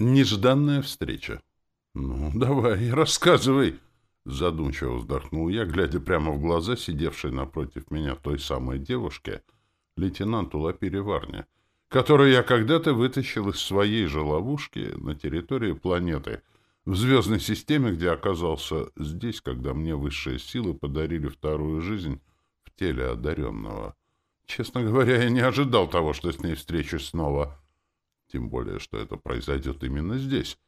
Нежданная встреча. «Ну, давай, рассказывай!» Задумчиво вздохнул я, глядя прямо в глаза сидевшей напротив меня той самой девушке, лейтенанту Лапире Варне, которую я когда-то вытащил из своей же ловушки на территории планеты, в звездной системе, где оказался здесь, когда мне высшие силы подарили вторую жизнь в теле одаренного. Честно говоря, я не ожидал того, что с ней встречусь снова. Тем более, что это произойдет именно здесь.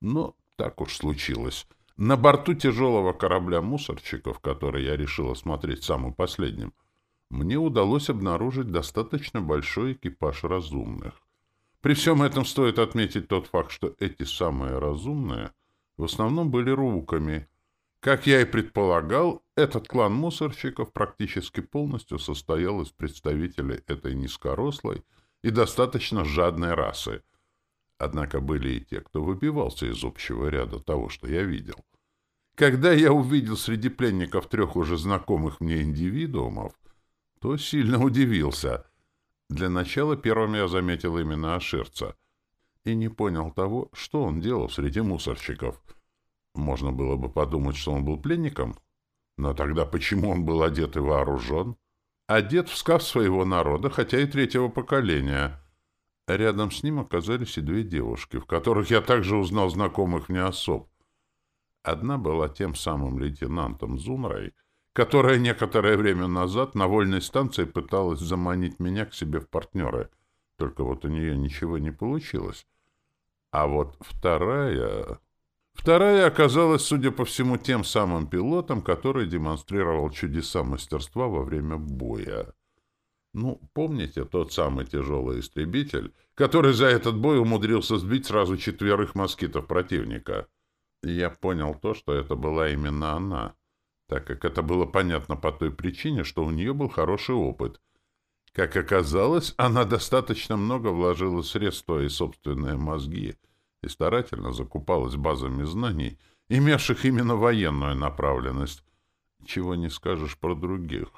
Но так уж случилось. На борту тяжелого корабля мусорчиков, который я решил осмотреть самым последним, мне удалось обнаружить достаточно большой экипаж разумных. При всем этом стоит отметить тот факт, что эти самые разумные в основном были руками. Как я и предполагал, этот клан мусорщиков практически полностью состоял из представителей этой низкорослой и достаточно жадной расы. Однако были и те, кто выбивался из общего ряда того, что я видел. Когда я увидел среди пленников трех уже знакомых мне индивидуумов, то сильно удивился. Для начала первым я заметил именно Аширца и не понял того, что он делал среди мусорщиков. Можно было бы подумать, что он был пленником, но тогда почему он был одет и вооружен? Одет в скаф своего народа, хотя и третьего поколения. Рядом с ним оказались и две девушки, в которых я также узнал знакомых мне особ. Одна была тем самым лейтенантом Зунрой, которая некоторое время назад на вольной станции пыталась заманить меня к себе в партнеры. Только вот у нее ничего не получилось. А вот вторая... Вторая оказалась, судя по всему, тем самым пилотом, который демонстрировал чудеса мастерства во время боя. Ну, помните тот самый тяжелый истребитель, который за этот бой умудрился сбить сразу четверых москитов противника? — я понял то, что это была именно она, так как это было понятно по той причине, что у нее был хороший опыт. Как оказалось, она достаточно много вложила средств в свои собственные мозги и старательно закупалась базами знаний, имевших именно военную направленность. Чего не скажешь про других.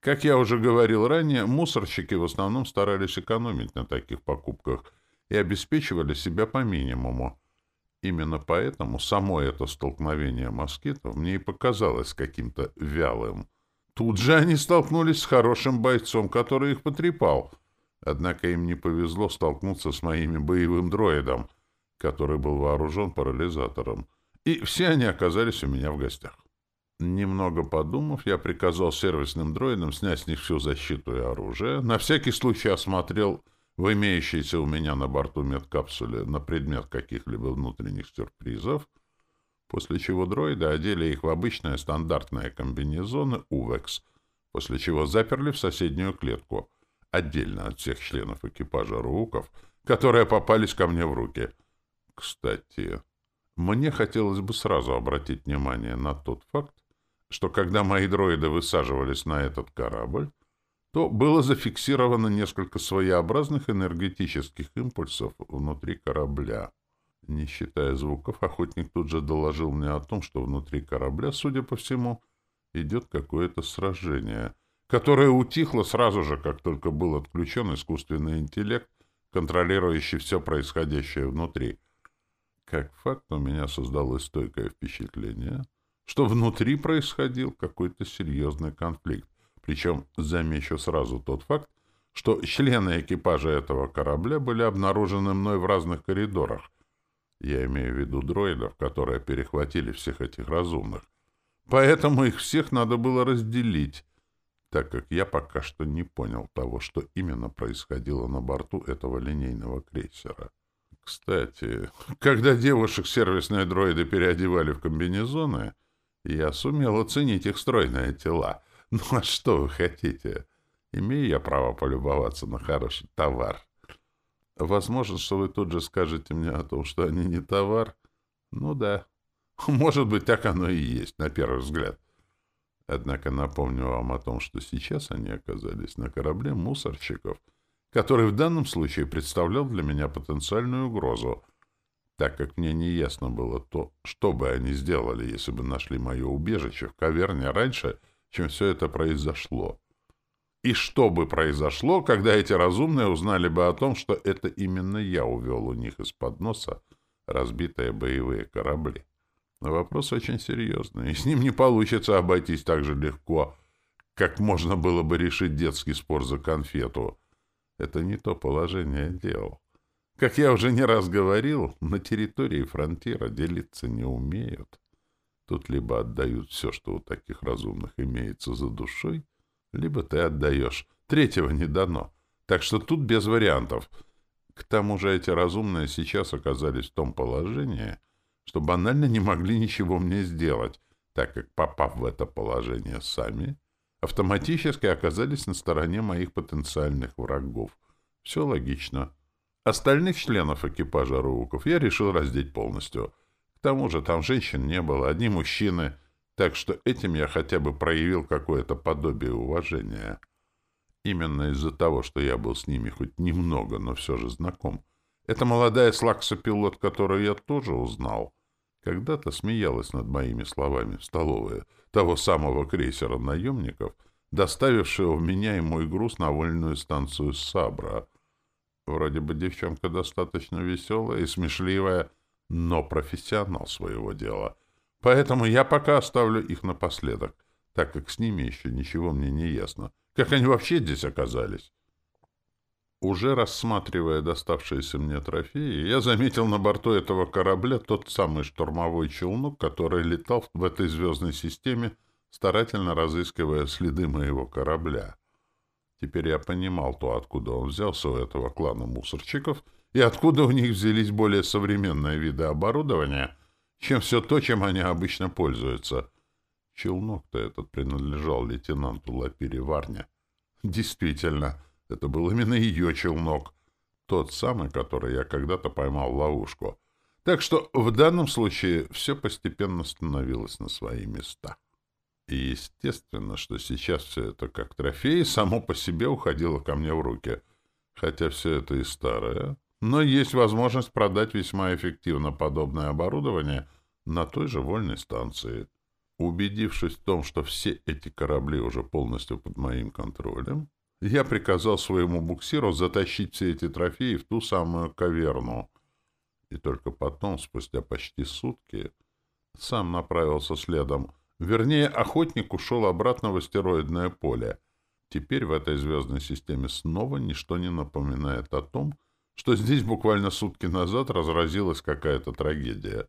Как я уже говорил ранее, мусорщики в основном старались экономить на таких покупках и обеспечивали себя по минимуму. Именно поэтому само это столкновение москитов мне и показалось каким-то вялым. Тут же они столкнулись с хорошим бойцом, который их потрепал. Однако им не повезло столкнуться с моим боевым дроидом, который был вооружен парализатором. И все они оказались у меня в гостях. Немного подумав, я приказал сервисным дроидам снять с них всю защиту и оружие, на всякий случай осмотрел в имеющейся у меня на борту медкапсуле на предмет каких-либо внутренних сюрпризов, после чего дроиды одели их в обычные стандартные комбинезоны УВЕКС, после чего заперли в соседнюю клетку, отдельно от всех членов экипажа РУКов, которые попались ко мне в руки. Кстати, мне хотелось бы сразу обратить внимание на тот факт, что когда мои дроиды высаживались на этот корабль, то было зафиксировано несколько своеобразных энергетических импульсов внутри корабля. Не считая звуков, охотник тут же доложил мне о том, что внутри корабля, судя по всему, идет какое-то сражение, которое утихло сразу же, как только был отключен искусственный интеллект, контролирующий все происходящее внутри. Как факт, у меня создалось стойкое впечатление, что внутри происходил какой-то серьезный конфликт. Причем замечу сразу тот факт, что члены экипажа этого корабля были обнаружены мной в разных коридорах. Я имею в виду дроидов, которые перехватили всех этих разумных. Поэтому их всех надо было разделить, так как я пока что не понял того, что именно происходило на борту этого линейного крейсера. Кстати, когда девушек сервисные дроиды переодевали в комбинезоны, я сумел оценить их стройные тела — ну а что вы хотите? Имею я право полюбоваться на хороший товар. Возможно, что вы тут же скажете мне о том, что они не товар. Ну да. Может быть, так оно и есть, на первый взгляд. Однако напомню вам о том, что сейчас они оказались на корабле мусорщиков, который в данном случае представлял для меня потенциальную угрозу, так как мне не ясно было то, что бы они сделали, если бы нашли мое убежище в каверне раньше, чем все это произошло. И что бы произошло, когда эти разумные узнали бы о том, что это именно я увел у них из-под носа разбитые боевые корабли. Но вопрос очень серьезный, и с ним не получится обойтись так же легко, как можно было бы решить детский спор за конфету. Это не то положение дел. Как я уже не раз говорил, на территории фронтира делиться не умеют. Тут либо отдают все, что у таких разумных имеется за душой, либо ты отдаешь. Третьего не дано. Так что тут без вариантов. К тому же эти разумные сейчас оказались в том положении, что банально не могли ничего мне сделать, так как, попав в это положение сами, автоматически оказались на стороне моих потенциальных врагов. Все логично. Остальных членов экипажа Руков я решил раздеть полностью — к тому же там женщин не было, одни мужчины, так что этим я хотя бы проявил какое-то подобие уважения. Именно из-за того, что я был с ними хоть немного, но все же знаком. Эта молодая слаксопилот, которую я тоже узнал, когда-то смеялась над моими словами в столовой того самого крейсера наемников, доставившего меня и мой груз на вольную станцию Сабра. Вроде бы девчонка достаточно веселая и смешливая, но профессионал своего дела. Поэтому я пока оставлю их напоследок, так как с ними еще ничего мне не ясно. Как они вообще здесь оказались? Уже рассматривая доставшиеся мне трофеи, я заметил на борту этого корабля тот самый штурмовой челнок, который летал в этой звездной системе, старательно разыскивая следы моего корабля. Теперь я понимал то, откуда он взялся у этого клана мусорчиков — и откуда у них взялись более современные виды оборудования, чем все то, чем они обычно пользуются. Челнок-то этот принадлежал лейтенанту Лапире Варне. Действительно, это был именно ее челнок. Тот самый, который я когда-то поймал в ловушку. Так что в данном случае все постепенно становилось на свои места. И естественно, что сейчас все это как трофей само по себе уходило ко мне в руки. Хотя все это и старое, но есть возможность продать весьма эффективно подобное оборудование на той же вольной станции. Убедившись в том, что все эти корабли уже полностью под моим контролем, я приказал своему буксиру затащить все эти трофеи в ту самую каверну. И только потом, спустя почти сутки, сам направился следом. Вернее, охотник ушел обратно в астероидное поле. Теперь в этой звездной системе снова ничто не напоминает о том, что здесь буквально сутки назад разразилась какая-то трагедия.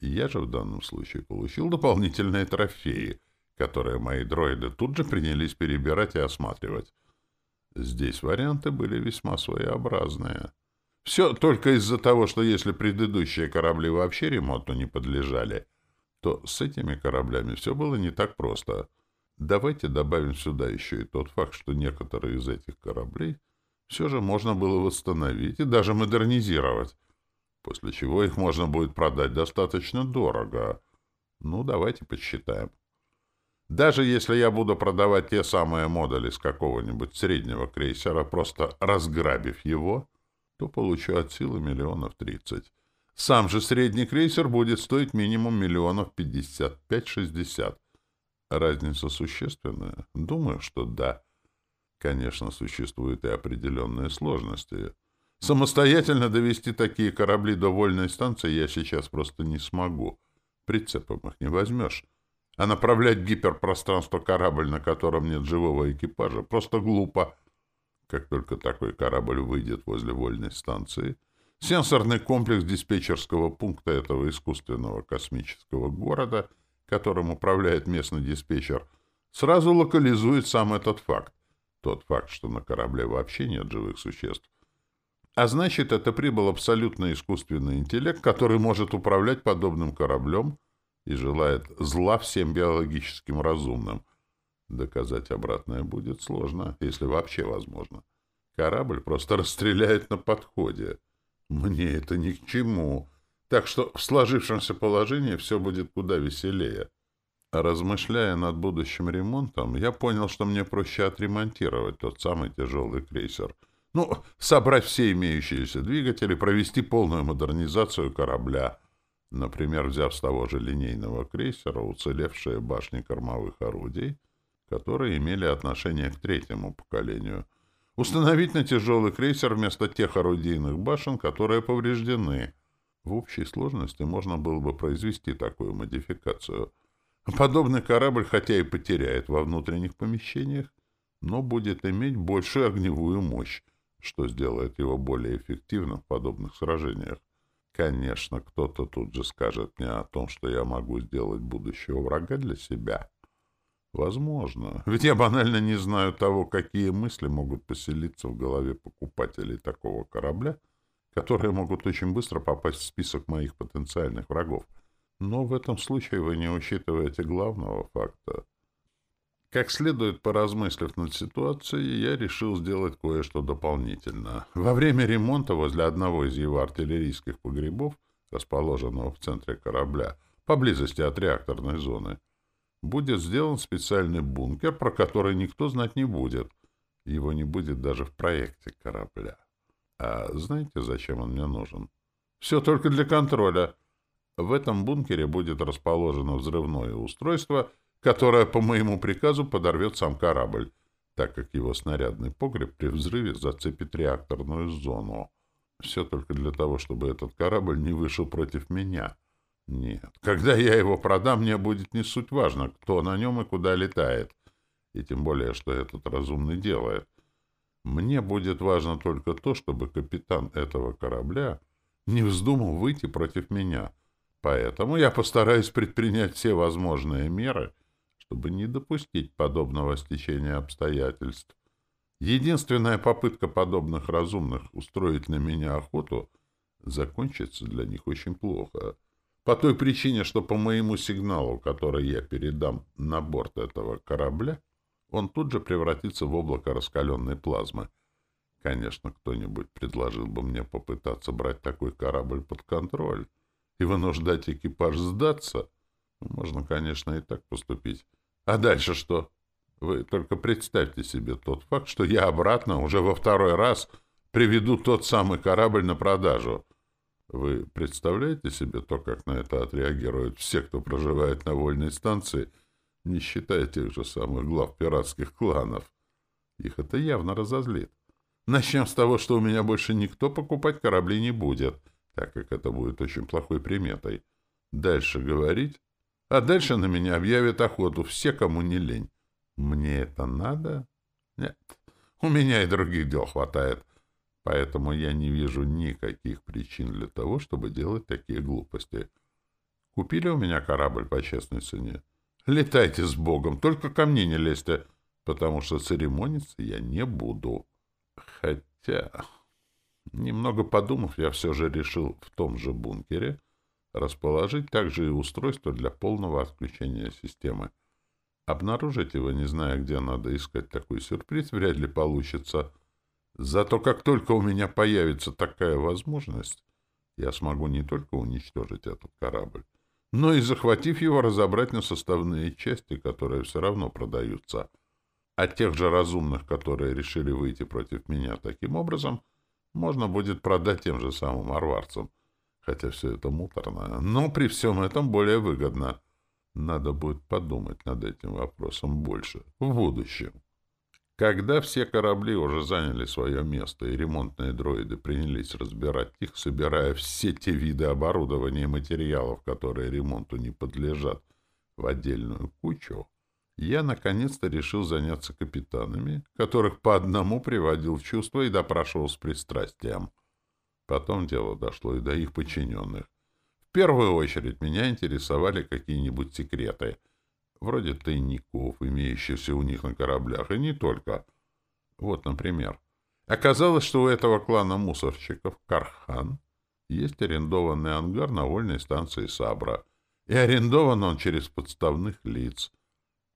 Я же в данном случае получил дополнительные трофеи, которые мои дроиды тут же принялись перебирать и осматривать. Здесь варианты были весьма своеобразные. Все только из-за того, что если предыдущие корабли вообще ремонту не подлежали, то с этими кораблями все было не так просто. Давайте добавим сюда еще и тот факт, что некоторые из этих кораблей — все же можно было восстановить и даже модернизировать, после чего их можно будет продать достаточно дорого. Ну, давайте подсчитаем. Даже если я буду продавать те самые модули с какого-нибудь среднего крейсера, просто разграбив его, то получу от силы миллионов тридцать. Сам же средний крейсер будет стоить минимум миллионов пятьдесят пять-шестьдесят. Разница существенная? Думаю, что да. Конечно, существуют и определенные сложности. Самостоятельно довести такие корабли до вольной станции я сейчас просто не смогу. Прицепом их не возьмешь. А направлять гиперпространство корабль, на котором нет живого экипажа, просто глупо. Как только такой корабль выйдет возле вольной станции, сенсорный комплекс диспетчерского пункта этого искусственного космического города, которым управляет местный диспетчер, сразу локализует сам этот факт. Тот факт, что на корабле вообще нет живых существ. А значит, это прибыл абсолютно искусственный интеллект, который может управлять подобным кораблем и желает зла всем биологическим разумным. Доказать обратное будет сложно, если вообще возможно. Корабль просто расстреляет на подходе. Мне это ни к чему. Так что в сложившемся положении все будет куда веселее. Размышляя над будущим ремонтом, я понял, что мне проще отремонтировать тот самый тяжелый крейсер. Ну, собрать все имеющиеся двигатели, провести полную модернизацию корабля. Например, взяв с того же линейного крейсера уцелевшие башни кормовых орудий, которые имели отношение к третьему поколению. Установить на тяжелый крейсер вместо тех орудийных башен, которые повреждены. В общей сложности можно было бы произвести такую модификацию. Подобный корабль хотя и потеряет во внутренних помещениях, но будет иметь большую огневую мощь, что сделает его более эффективным в подобных сражениях. Конечно, кто-то тут же скажет мне о том, что я могу сделать будущего врага для себя. Возможно. Ведь я банально не знаю того, какие мысли могут поселиться в голове покупателей такого корабля, которые могут очень быстро попасть в список моих потенциальных врагов. Но в этом случае вы не учитываете главного факта. Как следует поразмыслив над ситуацией, я решил сделать кое-что дополнительно. Во время ремонта возле одного из его артиллерийских погребов, расположенного в центре корабля, поблизости от реакторной зоны, будет сделан специальный бункер, про который никто знать не будет. Его не будет даже в проекте корабля. А знаете, зачем он мне нужен? Все только для контроля. В этом бункере будет расположено взрывное устройство, которое по моему приказу подорвет сам корабль, так как его снарядный погреб при взрыве зацепит реакторную зону. Все только для того, чтобы этот корабль не вышел против меня. Нет, когда я его продам, мне будет не суть важно, кто на нем и куда летает. И тем более, что этот разумный делает. Мне будет важно только то, чтобы капитан этого корабля не вздумал выйти против меня. Поэтому я постараюсь предпринять все возможные меры, чтобы не допустить подобного стечения обстоятельств. Единственная попытка подобных разумных устроить на меня охоту закончится для них очень плохо. По той причине, что по моему сигналу, который я передам на борт этого корабля, он тут же превратится в облако раскаленной плазмы. Конечно, кто-нибудь предложил бы мне попытаться брать такой корабль под контроль и вынуждать экипаж сдаться. Можно, конечно, и так поступить. А дальше что? Вы только представьте себе тот факт, что я обратно уже во второй раз приведу тот самый корабль на продажу — вы представляете себе то, как на это отреагируют все, кто проживает на вольной станции, не считая тех же самых глав пиратских кланов? Их это явно разозлит. Начнем с того, что у меня больше никто покупать корабли не будет, так как это будет очень плохой приметой. Дальше говорить? А дальше на меня объявят охоту все, кому не лень. Мне это надо? Нет. У меня и других дел хватает. Поэтому я не вижу никаких причин для того, чтобы делать такие глупости. Купили у меня корабль по честной цене? Летайте с Богом, только ко мне не лезьте, потому что церемониться я не буду. Хотя, немного подумав, я все же решил в том же бункере расположить также и устройство для полного отключения системы. Обнаружить его, не зная, где надо искать такой сюрприз, вряд ли получится — Зато как только у меня появится такая возможность, я смогу не только уничтожить этот корабль, но и, захватив его, разобрать на составные части, которые все равно продаются. А тех же разумных, которые решили выйти против меня таким образом, можно будет продать тем же самым арварцам. Хотя все это муторно, но при всем этом более выгодно. Надо будет подумать над этим вопросом больше в будущем. Когда все корабли уже заняли свое место, и ремонтные дроиды принялись разбирать их, собирая все те виды оборудования и материалов, которые ремонту не подлежат, в отдельную кучу, я наконец-то решил заняться капитанами, которых по одному приводил в чувство и допрашивал с пристрастием. Потом дело дошло и до их подчиненных. В первую очередь меня интересовали какие-нибудь секреты — вроде тайников, имеющихся у них на кораблях, и не только. Вот, например, оказалось, что у этого клана мусорщиков Кархан есть арендованный ангар на вольной станции Сабра, и арендован он через подставных лиц,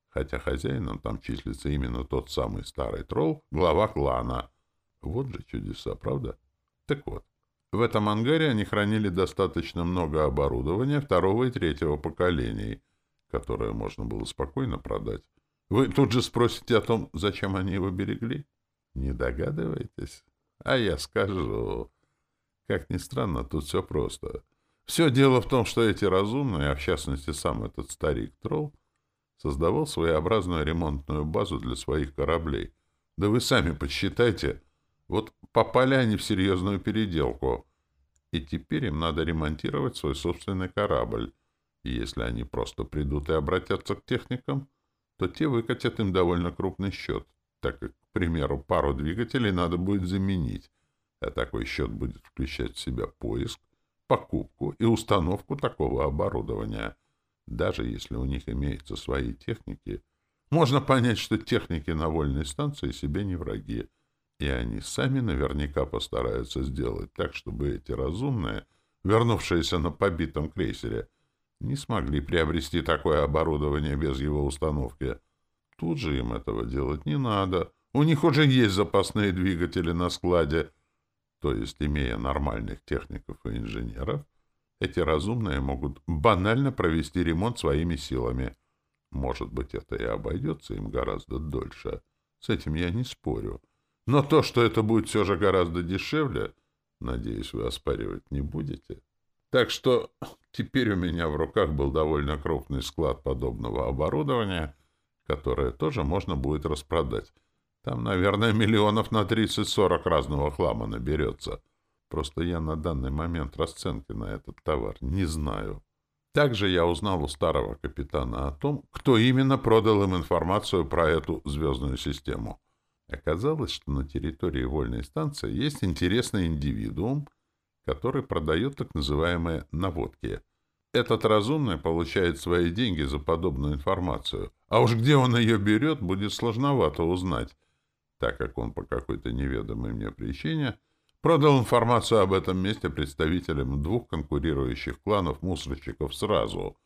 хотя хозяином там числится именно тот самый старый тролл, глава клана. Вот же чудеса, правда? Так вот, в этом ангаре они хранили достаточно много оборудования второго и третьего поколений — которое можно было спокойно продать. Вы тут же спросите о том, зачем они его берегли? Не догадываетесь? А я скажу. Как ни странно, тут все просто. Все дело в том, что эти разумные, а в частности сам этот старик-тролл, создавал своеобразную ремонтную базу для своих кораблей. Да вы сами подсчитайте. Вот попали они в серьезную переделку. И теперь им надо ремонтировать свой собственный корабль. И если они просто придут и обратятся к техникам, то те выкатят им довольно крупный счет, так как, к примеру, пару двигателей надо будет заменить, а такой счет будет включать в себя поиск, покупку и установку такого оборудования. Даже если у них имеются свои техники, можно понять, что техники на вольной станции себе не враги, и они сами наверняка постараются сделать так, чтобы эти разумные, вернувшиеся на побитом крейсере, не смогли приобрести такое оборудование без его установки. Тут же им этого делать не надо. У них уже есть запасные двигатели на складе. То есть, имея нормальных техников и инженеров, эти разумные могут банально провести ремонт своими силами. Может быть, это и обойдется им гораздо дольше. С этим я не спорю. Но то, что это будет все же гораздо дешевле, надеюсь, вы оспаривать не будете. Так что теперь у меня в руках был довольно крупный склад подобного оборудования, которое тоже можно будет распродать. Там, наверное, миллионов на 30-40 разного хлама наберется. Просто я на данный момент расценки на этот товар не знаю. Также я узнал у старого капитана о том, кто именно продал им информацию про эту звездную систему. Оказалось, что на территории вольной станции есть интересный индивидуум — который продает так называемые наводки. Этот разумный получает свои деньги за подобную информацию, а уж где он ее берет, будет сложновато узнать, так как он по какой-то неведомой мне причине продал информацию об этом месте представителям двух конкурирующих кланов мусорщиков сразу.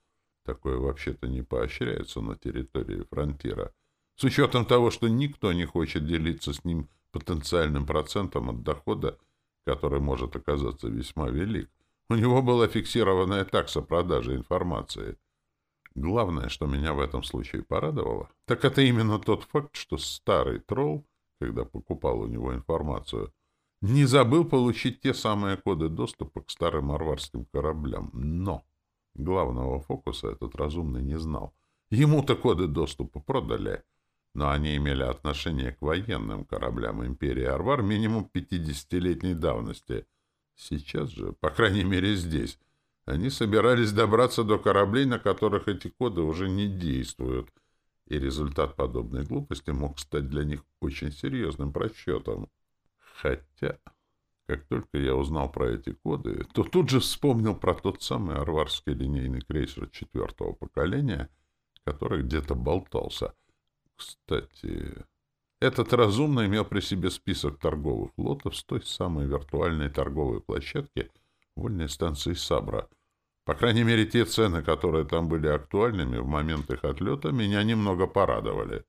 Такое вообще-то не поощряется на территории фронтира. С учетом того, что никто не хочет делиться с ним потенциальным процентом от дохода который может оказаться весьма велик. У него была фиксированная такса продажи информации. Главное, что меня в этом случае порадовало, так это именно тот факт, что старый тролл, когда покупал у него информацию, не забыл получить те самые коды доступа к старым арварским кораблям. Но главного фокуса этот разумный не знал. Ему-то коды доступа продали — но они имели отношение к военным кораблям империи Арвар минимум 50-летней давности. Сейчас же, по крайней мере здесь, они собирались добраться до кораблей, на которых эти коды уже не действуют, и результат подобной глупости мог стать для них очень серьезным просчетом. Хотя, как только я узнал про эти коды, то тут же вспомнил про тот самый арварский линейный крейсер четвертого поколения, который где-то болтался — кстати, этот разумный имел при себе список торговых лотов с той самой виртуальной торговой площадки вольной станции Сабра. По крайней мере, те цены, которые там были актуальными в момент их отлета, меня немного порадовали.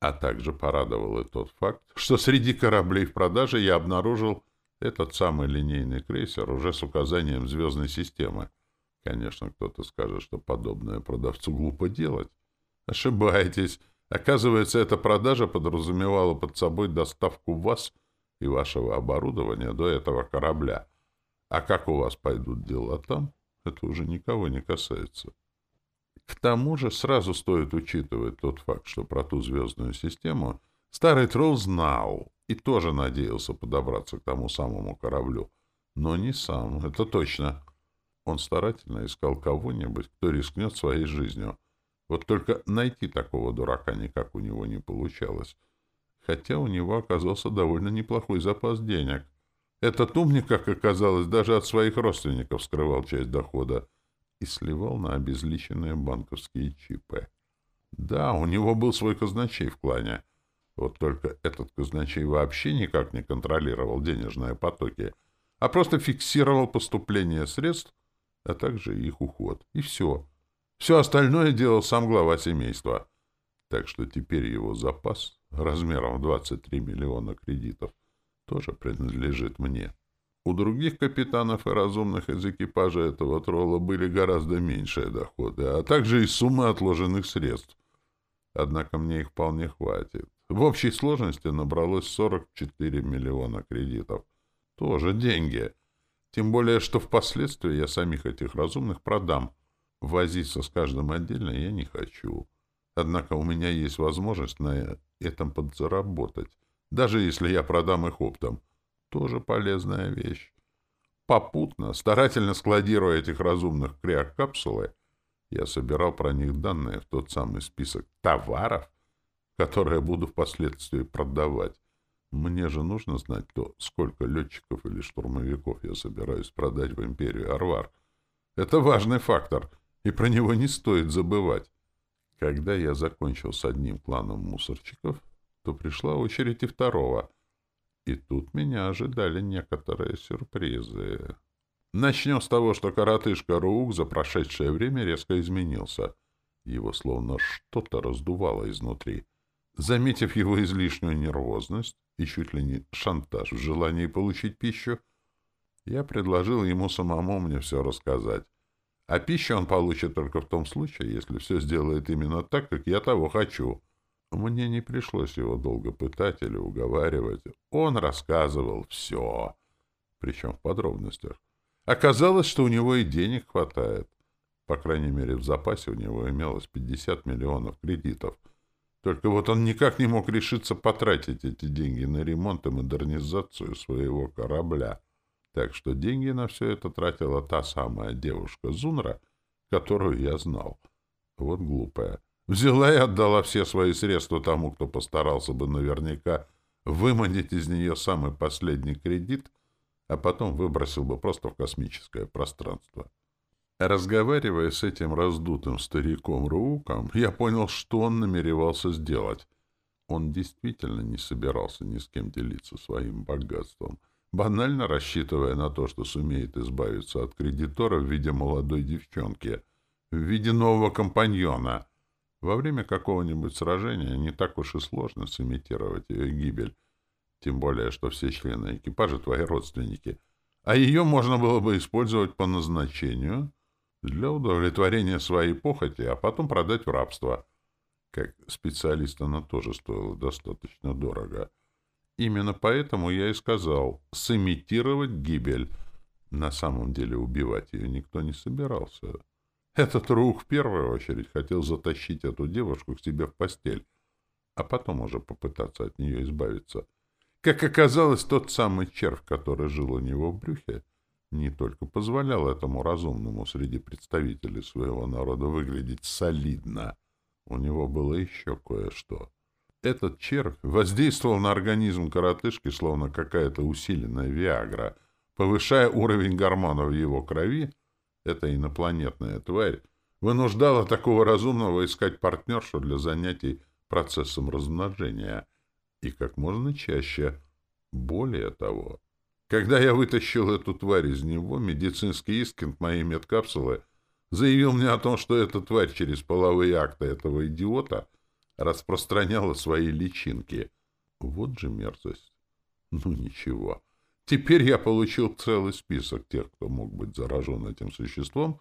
А также порадовал и тот факт, что среди кораблей в продаже я обнаружил этот самый линейный крейсер уже с указанием звездной системы. Конечно, кто-то скажет, что подобное продавцу глупо делать. Ошибаетесь. Оказывается, эта продажа подразумевала под собой доставку вас и вашего оборудования до этого корабля. А как у вас пойдут дела там, это уже никого не касается. К тому же сразу стоит учитывать тот факт, что про ту звездную систему старый тролл знал и тоже надеялся подобраться к тому самому кораблю. Но не сам, это точно. Он старательно искал кого-нибудь, кто рискнет своей жизнью — вот только найти такого дурака никак у него не получалось. Хотя у него оказался довольно неплохой запас денег. Этот умник, как оказалось, даже от своих родственников скрывал часть дохода и сливал на обезличенные банковские чипы. Да, у него был свой казначей в клане. Вот только этот казначей вообще никак не контролировал денежные потоки, а просто фиксировал поступление средств, а также их уход. И все. Все остальное делал сам глава семейства. Так что теперь его запас размером в 23 миллиона кредитов тоже принадлежит мне. У других капитанов и разумных из экипажа этого тролла были гораздо меньшие доходы, а также и суммы отложенных средств. Однако мне их вполне хватит. В общей сложности набралось 44 миллиона кредитов. Тоже деньги. Тем более, что впоследствии я самих этих разумных продам — Возиться с каждым отдельно я не хочу. Однако у меня есть возможность на этом подзаработать, даже если я продам их оптом. Тоже полезная вещь. Попутно, старательно складируя этих разумных криокапсулы, я собирал про них данные в тот самый список товаров, которые буду впоследствии продавать. Мне же нужно знать то, сколько летчиков или штурмовиков я собираюсь продать в империю Арвар. Это важный фактор, и про него не стоит забывать. Когда я закончил с одним кланом мусорчиков, то пришла очередь и второго. И тут меня ожидали некоторые сюрпризы. Начнем с того, что коротышка Руук за прошедшее время резко изменился. Его словно что-то раздувало изнутри. Заметив его излишнюю нервозность и чуть ли не шантаж в желании получить пищу, я предложил ему самому мне все рассказать. А пищу он получит только в том случае, если все сделает именно так, как я того хочу. Мне не пришлось его долго пытать или уговаривать. Он рассказывал все, причем в подробностях. Оказалось, что у него и денег хватает. По крайней мере, в запасе у него имелось 50 миллионов кредитов. Только вот он никак не мог решиться потратить эти деньги на ремонт и модернизацию своего корабля. Так что деньги на все это тратила та самая девушка Зунра, которую я знал. Вот глупая. Взяла и отдала все свои средства тому, кто постарался бы наверняка выманить из нее самый последний кредит — а потом выбросил бы просто в космическое пространство. Разговаривая с этим раздутым стариком Рууком, я понял, что он намеревался сделать. Он действительно не собирался ни с кем делиться своим богатством, банально рассчитывая на то, что сумеет избавиться от кредитора в виде молодой девчонки, в виде нового компаньона. Во время какого-нибудь сражения не так уж и сложно сымитировать ее гибель, тем более, что все члены экипажа твои родственники. А ее можно было бы использовать по назначению для удовлетворения своей похоти, а потом продать в рабство. Как специалист она тоже стоила достаточно дорого. Именно поэтому я и сказал сымитировать гибель. На самом деле убивать ее никто не собирался. Этот рух в первую очередь хотел затащить эту девушку к себе в постель, а потом уже попытаться от нее избавиться — как оказалось, тот самый червь, который жил у него в брюхе, не только позволял этому разумному среди представителей своего народа выглядеть солидно, у него было еще кое-что. Этот червь воздействовал на организм коротышки, словно какая-то усиленная виагра, повышая уровень гормонов в его крови, эта инопланетная тварь вынуждала такого разумного искать партнершу для занятий процессом размножения — и как можно чаще. Более того, когда я вытащил эту тварь из него, медицинский искинг моей медкапсулы заявил мне о том, что эта тварь через половые акты этого идиота распространяла свои личинки. Вот же мерзость. Ну ничего. Теперь я получил целый список тех, кто мог быть заражен этим существом,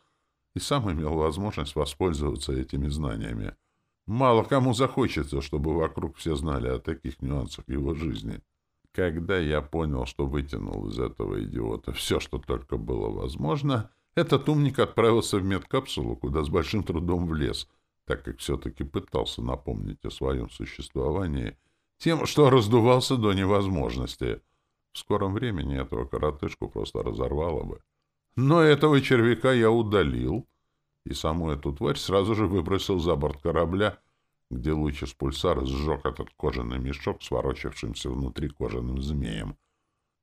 и сам имел возможность воспользоваться этими знаниями. Мало кому захочется, чтобы вокруг все знали о таких нюансах его жизни. Когда я понял, что вытянул из этого идиота все, что только было возможно, этот умник отправился в медкапсулу, куда с большим трудом влез, так как все-таки пытался напомнить о своем существовании тем, что раздувался до невозможности. В скором времени этого коротышку просто разорвало бы. Но этого червяка я удалил, и саму эту тварь сразу же выбросил за борт корабля, где луч из пульсара сжег этот кожаный мешок с ворочавшимся внутри кожаным змеем.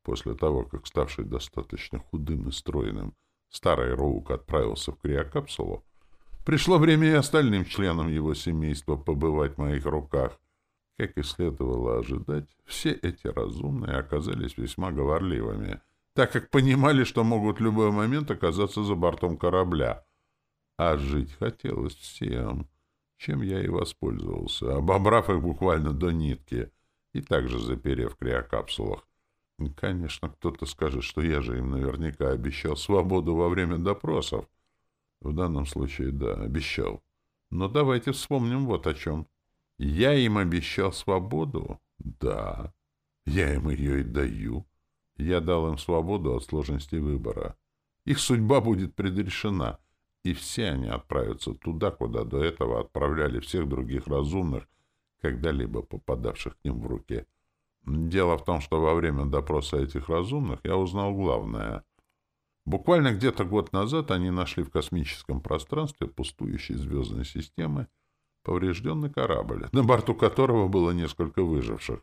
После того, как ставший достаточно худым и стройным, старый Роук отправился в криокапсулу, пришло время и остальным членам его семейства побывать в моих руках. Как и следовало ожидать, все эти разумные оказались весьма говорливыми, так как понимали, что могут в любой момент оказаться за бортом корабля — а жить хотелось всем, чем я и воспользовался, обобрав их буквально до нитки и также заперев в криокапсулах. Конечно, кто-то скажет, что я же им наверняка обещал свободу во время допросов. В данном случае, да, обещал. Но давайте вспомним вот о чем. Я им обещал свободу? Да. Я им ее и даю. Я дал им свободу от сложности выбора. Их судьба будет предрешена — и все они отправятся туда, куда до этого отправляли всех других разумных, когда-либо попадавших к ним в руки. Дело в том, что во время допроса этих разумных я узнал главное. Буквально где-то год назад они нашли в космическом пространстве пустующей звездной системы поврежденный корабль, на борту которого было несколько выживших.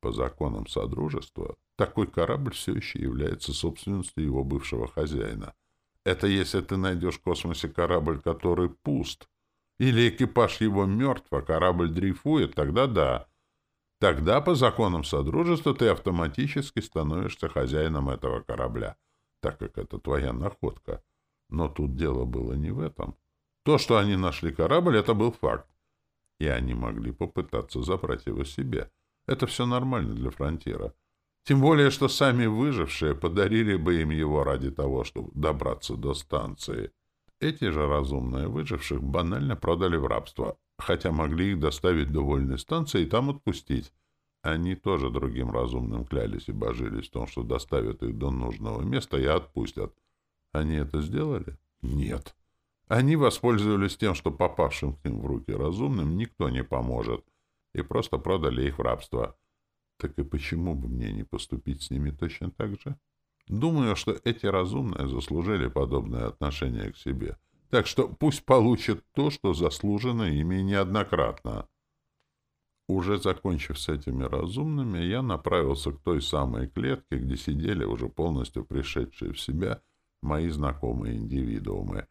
По законам Содружества, такой корабль все еще является собственностью его бывшего хозяина. Это если ты найдешь в космосе корабль, который пуст, или экипаж его мертв, а корабль дрейфует, тогда да. Тогда, по законам Содружества, ты автоматически становишься хозяином этого корабля так как это твоя находка. Но тут дело было не в этом. То, что они нашли корабль, это был факт. И они могли попытаться забрать его себе. Это все нормально для фронтира. Тем более, что сами выжившие подарили бы им его ради того, чтобы добраться до станции. Эти же разумные выживших банально продали в рабство, хотя могли их доставить до вольной станции и там отпустить. Они тоже другим разумным клялись и божились в том, что доставят их до нужного места и отпустят. Они это сделали? Нет. Они воспользовались тем, что попавшим к ним в руки разумным никто не поможет, и просто продали их в рабство. Так и почему бы мне не поступить с ними точно так же? Думаю, что эти разумные заслужили подобное отношение к себе. Так что пусть получат то, что заслужено ими неоднократно. Уже закончив с этими разумными, я направился к той самой клетке, где сидели уже полностью пришедшие в себя мои знакомые индивидуумы.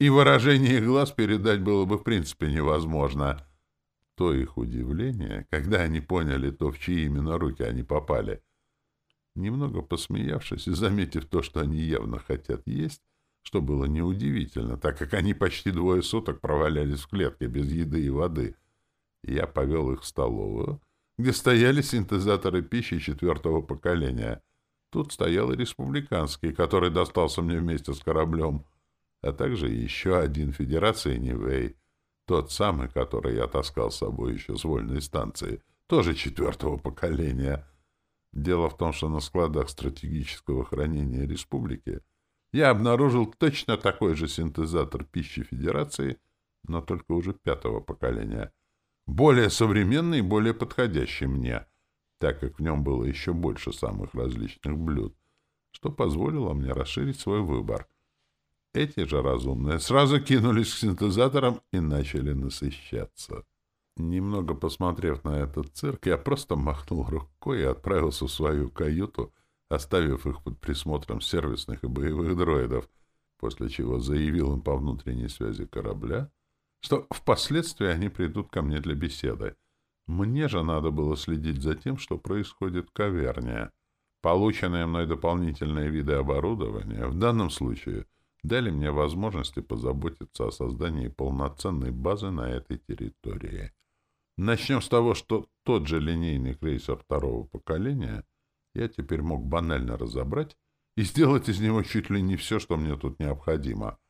И выражение их глаз передать было бы в принципе невозможно. То их удивление, когда они поняли то, в чьи именно руки они попали. Немного посмеявшись и заметив то, что они явно хотят есть, что было неудивительно, так как они почти двое суток провалялись в клетке без еды и воды — я повел их в столовую, где стояли синтезаторы пищи четвертого поколения. Тут стоял и республиканский, который достался мне вместе с кораблем, а также еще один Федерации Нивей, тот самый, который я таскал с собой еще с вольной станции, тоже четвертого поколения. Дело в том, что на складах стратегического хранения республики я обнаружил точно такой же синтезатор пищи Федерации, но только уже пятого поколения — более современный и более подходящий мне, так как в нем было еще больше самых различных блюд, что позволило мне расширить свой выбор. Эти же разумные сразу кинулись к синтезаторам и начали насыщаться. Немного посмотрев на этот цирк, я просто махнул рукой и отправился в свою каюту, оставив их под присмотром сервисных и боевых дроидов, после чего заявил им по внутренней связи корабля, что впоследствии они придут ко мне для беседы. Мне же надо было следить за тем, что происходит в каверне. Полученные мной дополнительные виды оборудования в данном случае дали мне возможности позаботиться о создании полноценной базы на этой территории. Начнем с того, что тот же линейный крейсер второго поколения я теперь мог банально разобрать и сделать из него чуть ли не все, что мне тут необходимо —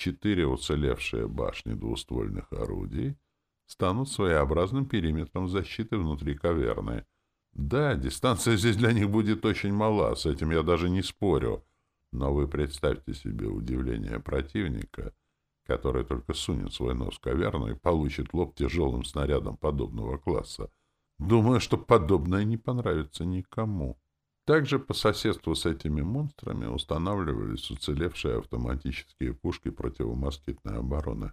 Четыре уцелевшие башни двуствольных орудий станут своеобразным периметром защиты внутри каверны. Да, дистанция здесь для них будет очень мала, с этим я даже не спорю. Но вы представьте себе удивление противника, который только сунет свой нос в каверну и получит лоб тяжелым снарядом подобного класса. Думаю, что подобное не понравится никому. Также по соседству с этими монстрами устанавливались уцелевшие автоматические пушки противомоскитной обороны.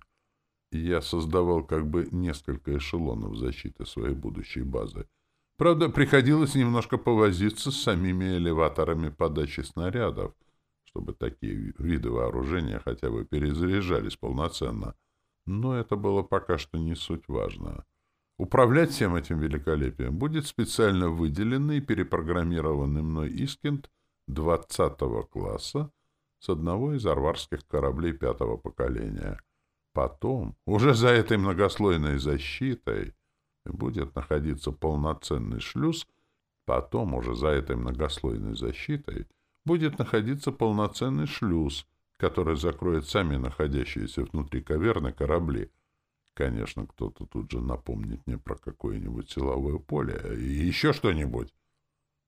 И я создавал как бы несколько эшелонов защиты своей будущей базы. Правда, приходилось немножко повозиться с самими элеваторами подачи снарядов, чтобы такие виды вооружения хотя бы перезаряжались полноценно. Но это было пока что не суть важно. Управлять всем этим великолепием будет специально выделенный и перепрограммированный мной Искент 20 класса с одного из арварских кораблей пятого поколения. Потом, уже за этой многослойной защитой, будет находиться полноценный шлюз, потом уже за этой многослойной защитой будет находиться полноценный шлюз, который закроет сами находящиеся внутри каверны корабли — Конечно, кто-то тут же напомнит мне про какое-нибудь силовое поле и еще что-нибудь.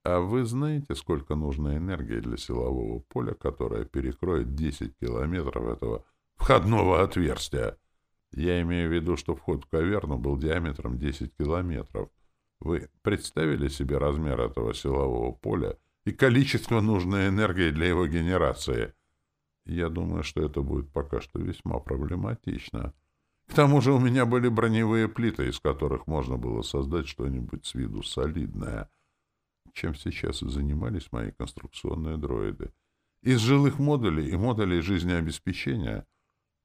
А вы знаете, сколько нужно энергии для силового поля, которое перекроет 10 километров этого входного отверстия? Я имею в виду, что вход в каверну был диаметром 10 километров. Вы представили себе размер этого силового поля и количество нужной энергии для его генерации? Я думаю, что это будет пока что весьма проблематично. К тому же у меня были броневые плиты, из которых можно было создать что-нибудь с виду солидное, чем сейчас и занимались мои конструкционные дроиды. Из жилых модулей и модулей жизнеобеспечения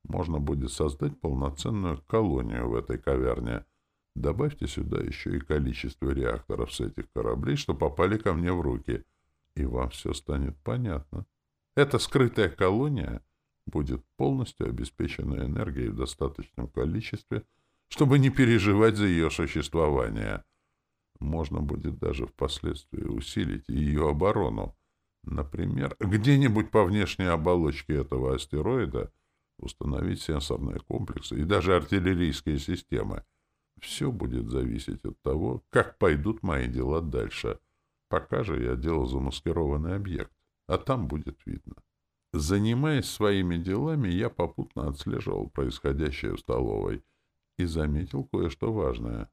можно будет создать полноценную колонию в этой каверне. Добавьте сюда еще и количество реакторов с этих кораблей, что попали ко мне в руки, и вам все станет понятно. Эта скрытая колония будет полностью обеспечена энергией в достаточном количестве, чтобы не переживать за ее существование. Можно будет даже впоследствии усилить ее оборону. Например, где-нибудь по внешней оболочке этого астероида установить сенсорные комплексы и даже артиллерийские системы. Все будет зависеть от того, как пойдут мои дела дальше. Пока же я делал замаскированный объект а там будет видно. Занимаясь своими делами, я попутно отслеживал происходящее в столовой и заметил кое-что важное.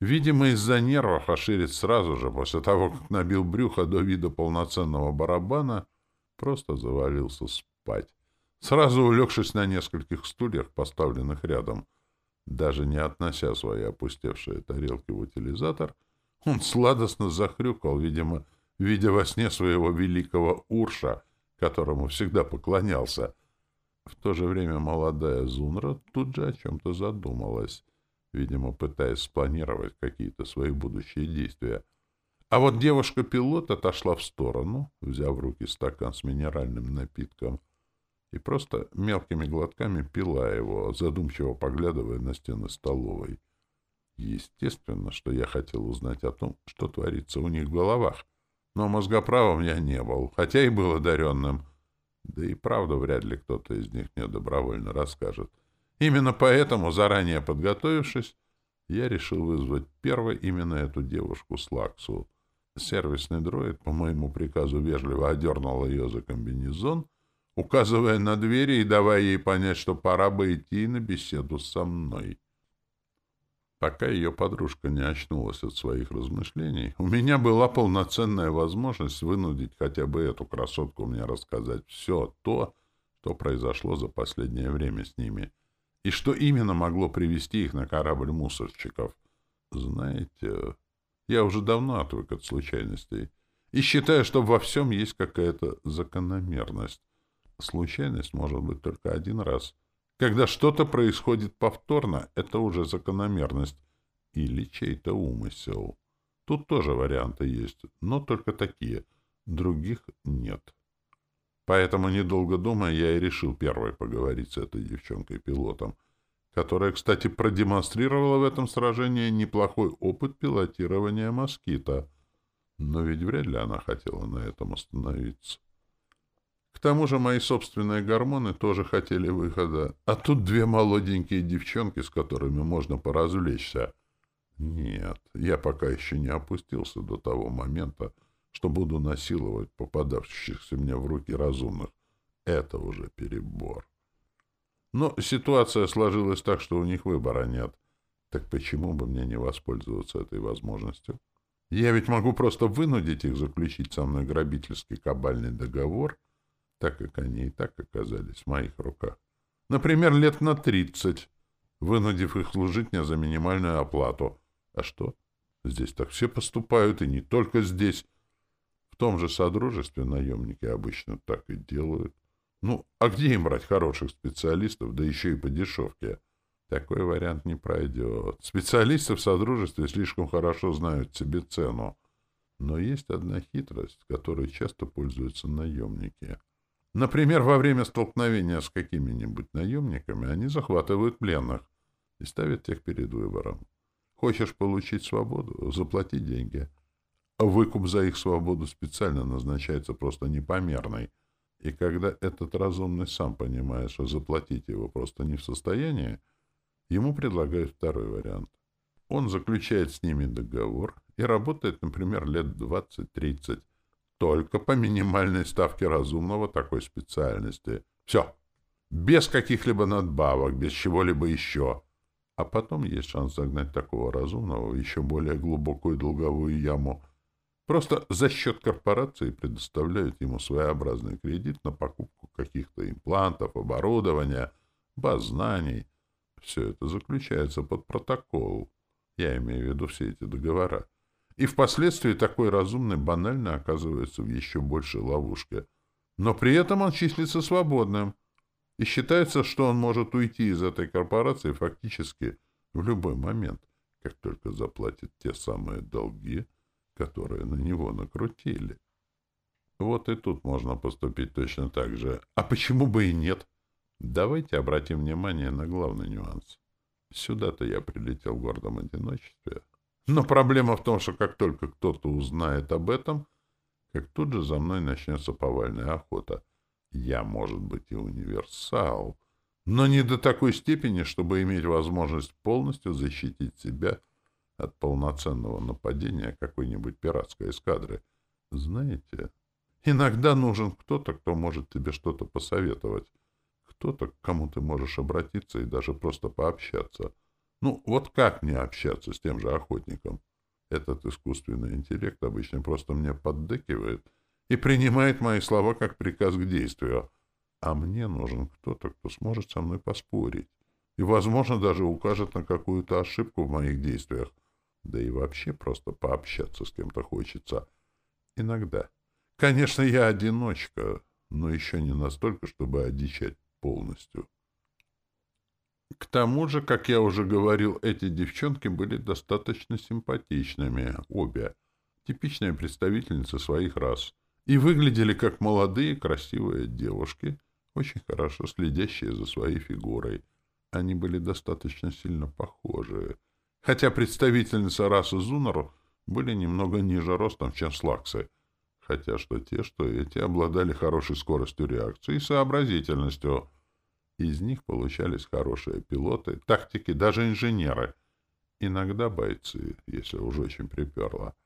Видимо, из-за нервов оширец сразу же, после того, как набил брюхо до вида полноценного барабана, просто завалился спать, сразу улегшись на нескольких стульях, поставленных рядом. Даже не относя свои опустевшие тарелки в утилизатор, он сладостно захрюкал, видимо, видя во сне своего великого Урша, которому всегда поклонялся. В то же время молодая Зунра тут же о чем-то задумалась, видимо, пытаясь спланировать какие-то свои будущие действия. А вот девушка-пилот отошла в сторону, взяв в руки стакан с минеральным напитком, и просто мелкими глотками пила его, задумчиво поглядывая на стены столовой. Естественно, что я хотел узнать о том, что творится у них в головах — но мозгоправом я не был, хотя и был одаренным. Да и правда вряд ли кто-то из них мне добровольно расскажет. Именно поэтому, заранее подготовившись, я решил вызвать первой именно эту девушку Слаксу. Сервисный дроид по моему приказу вежливо одернул ее за комбинезон, указывая на двери и давая ей понять, что пора бы идти на беседу со мной. Пока ее подружка не очнулась от своих размышлений, у меня была полноценная возможность вынудить хотя бы эту красотку мне рассказать все то, что произошло за последнее время с ними, и что именно могло привести их на корабль мусорщиков. Знаете, я уже давно отвык от случайностей и считаю, что во всем есть какая-то закономерность. Случайность может быть только один раз — когда что-то происходит повторно, это уже закономерность или чей-то умысел. Тут тоже варианты есть, но только такие. Других нет. Поэтому, недолго думая, я и решил первой поговорить с этой девчонкой-пилотом, которая, кстати, продемонстрировала в этом сражении неплохой опыт пилотирования москита. Но ведь вряд ли она хотела на этом остановиться. К тому же мои собственные гормоны тоже хотели выхода. А тут две молоденькие девчонки, с которыми можно поразвлечься. Нет, я пока еще не опустился до того момента, что буду насиловать попадавшихся мне в руки разумных. Это уже перебор. Но ситуация сложилась так, что у них выбора нет. Так почему бы мне не воспользоваться этой возможностью? Я ведь могу просто вынудить их заключить со мной грабительский кабальный договор — так как они и так оказались в моих руках. Например, лет на тридцать, вынудив их служить мне за минимальную оплату. А что? Здесь так все поступают, и не только здесь. В том же Содружестве наемники обычно так и делают. Ну, а где им брать хороших специалистов, да еще и по дешевке? Такой вариант не пройдет. Специалисты в Содружестве слишком хорошо знают себе цену. Но есть одна хитрость, которой часто пользуются наемники. Например, во время столкновения с какими-нибудь наемниками они захватывают пленных и ставят тех перед выбором. Хочешь получить свободу — заплати деньги. А выкуп за их свободу специально назначается просто непомерный. И когда этот разумный сам понимает, что заплатить его просто не в состоянии, ему предлагают второй вариант. Он заключает с ними договор и работает, например, лет 20-30, только по минимальной ставке разумного такой специальности. Все. Без каких-либо надбавок, без чего-либо еще. А потом есть шанс загнать такого разумного в еще более глубокую долговую яму. Просто за счет корпорации предоставляют ему своеобразный кредит на покупку каких-то имплантов, оборудования, баз знаний. Все это заключается под протокол. Я имею в виду все эти договора. И впоследствии такой разумный банально оказывается в еще большей ловушке. Но при этом он числится свободным. И считается, что он может уйти из этой корпорации фактически в любой момент, как только заплатит те самые долги, которые на него накрутили. Вот и тут можно поступить точно так же. А почему бы и нет? Давайте обратим внимание на главный нюанс. Сюда-то я прилетел в гордом одиночестве. Но проблема в том, что как только кто-то узнает об этом, как тут же за мной начнется повальная охота. Я, может быть, и универсал, но не до такой степени, чтобы иметь возможность полностью защитить себя от полноценного нападения какой-нибудь пиратской эскадры. Знаете, иногда нужен кто-то, кто может тебе что-то посоветовать, кто-то, к кому ты можешь обратиться и даже просто пообщаться. Ну, вот как мне общаться с тем же охотником? Этот искусственный интеллект обычно просто мне поддакивает и принимает мои слова как приказ к действию. А мне нужен кто-то, кто сможет со мной поспорить и, возможно, даже укажет на какую-то ошибку в моих действиях. Да и вообще просто пообщаться с кем-то хочется. Иногда. Конечно, я одиночка, но еще не настолько, чтобы одичать полностью. К тому же, как я уже говорил, эти девчонки были достаточно симпатичными, обе, типичные представительницы своих рас, и выглядели как молодые красивые девушки, очень хорошо следящие за своей фигурой. Они были достаточно сильно похожи, хотя представительницы расы Зунару были немного ниже ростом, чем слаксы, хотя что те, что эти обладали хорошей скоростью реакции и сообразительностью. Из них получались хорошие пилоты, тактики, даже инженеры. Иногда бойцы, если уж очень приперло.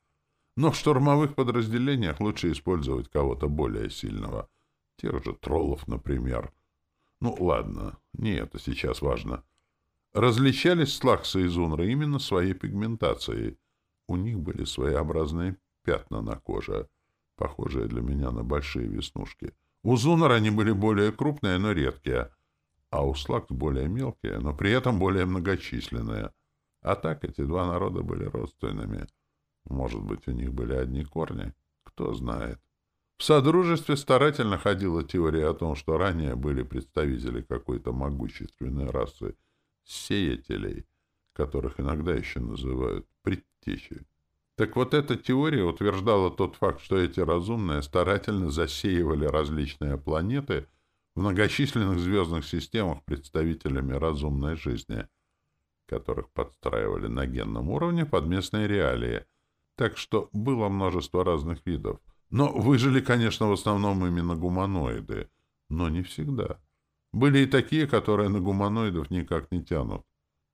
Но в штурмовых подразделениях лучше использовать кого-то более сильного. Тех же троллов, например. Ну, ладно, не это сейчас важно. Различались слаксы и зунры именно своей пигментацией. У них были своеобразные пятна на коже, похожие для меня на большие веснушки. У зунр они были более крупные, но редкие, а у слакс более мелкие, но при этом более многочисленные. А так эти два народа были родственными. Может быть, у них были одни корни? Кто знает. В Содружестве старательно ходила теория о том, что ранее были представители какой-то могущественной расы — сеятелей, которых иногда еще называют предтечи. Так вот эта теория утверждала тот факт, что эти разумные старательно засеивали различные планеты в многочисленных звездных системах представителями разумной жизни, которых подстраивали на генном уровне под местные реалии. Так что было множество разных видов. Но выжили, конечно, в основном именно гуманоиды, но не всегда. Были и такие, которые на гуманоидов никак не тянут.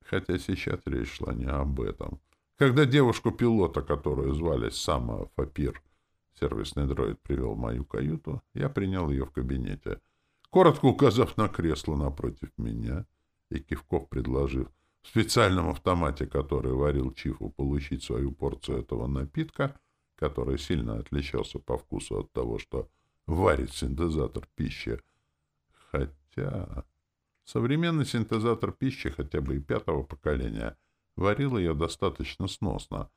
Хотя сейчас речь шла не об этом. Когда девушку-пилота, которую звали Сама Фапир, сервисный дроид привел в мою каюту, я принял ее в кабинете. Коротко указав на кресло напротив меня и кивков предложив в специальном автомате, который варил Чифу, получить свою порцию этого напитка, который сильно отличался по вкусу от того, что варит синтезатор пищи, хотя современный синтезатор пищи хотя бы и пятого поколения варил ее достаточно сносно.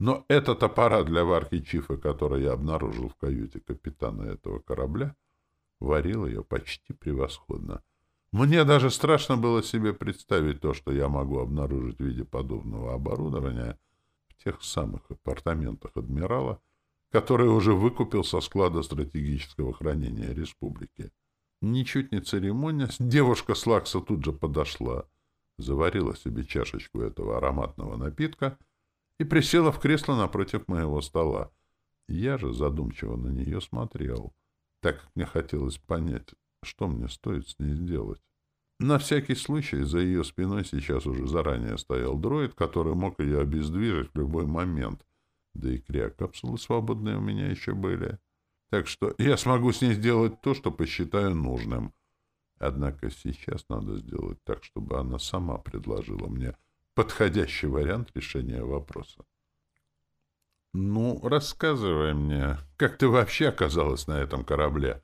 Но этот аппарат для варки чифа, который я обнаружил в каюте капитана этого корабля, варил ее почти превосходно. Мне даже страшно было себе представить то, что я могу обнаружить в виде подобного оборудования в тех самых апартаментах адмирала, который уже выкупил со склада стратегического хранения республики. Ничуть не церемонясь, девушка с лакса тут же подошла, заварила себе чашечку этого ароматного напитка и присела в кресло напротив моего стола. Я же задумчиво на нее смотрел, так как мне хотелось понять, что мне стоит с ней сделать. На всякий случай за ее спиной сейчас уже заранее стоял дроид, который мог ее обездвижить в любой момент, да и криокапсулы свободные у меня еще были. Так что я смогу с ней сделать то, что посчитаю нужным. Однако сейчас надо сделать так, чтобы она сама предложила мне подходящий вариант решения вопроса. «Ну, рассказывай мне, как ты вообще оказалась на этом корабле?»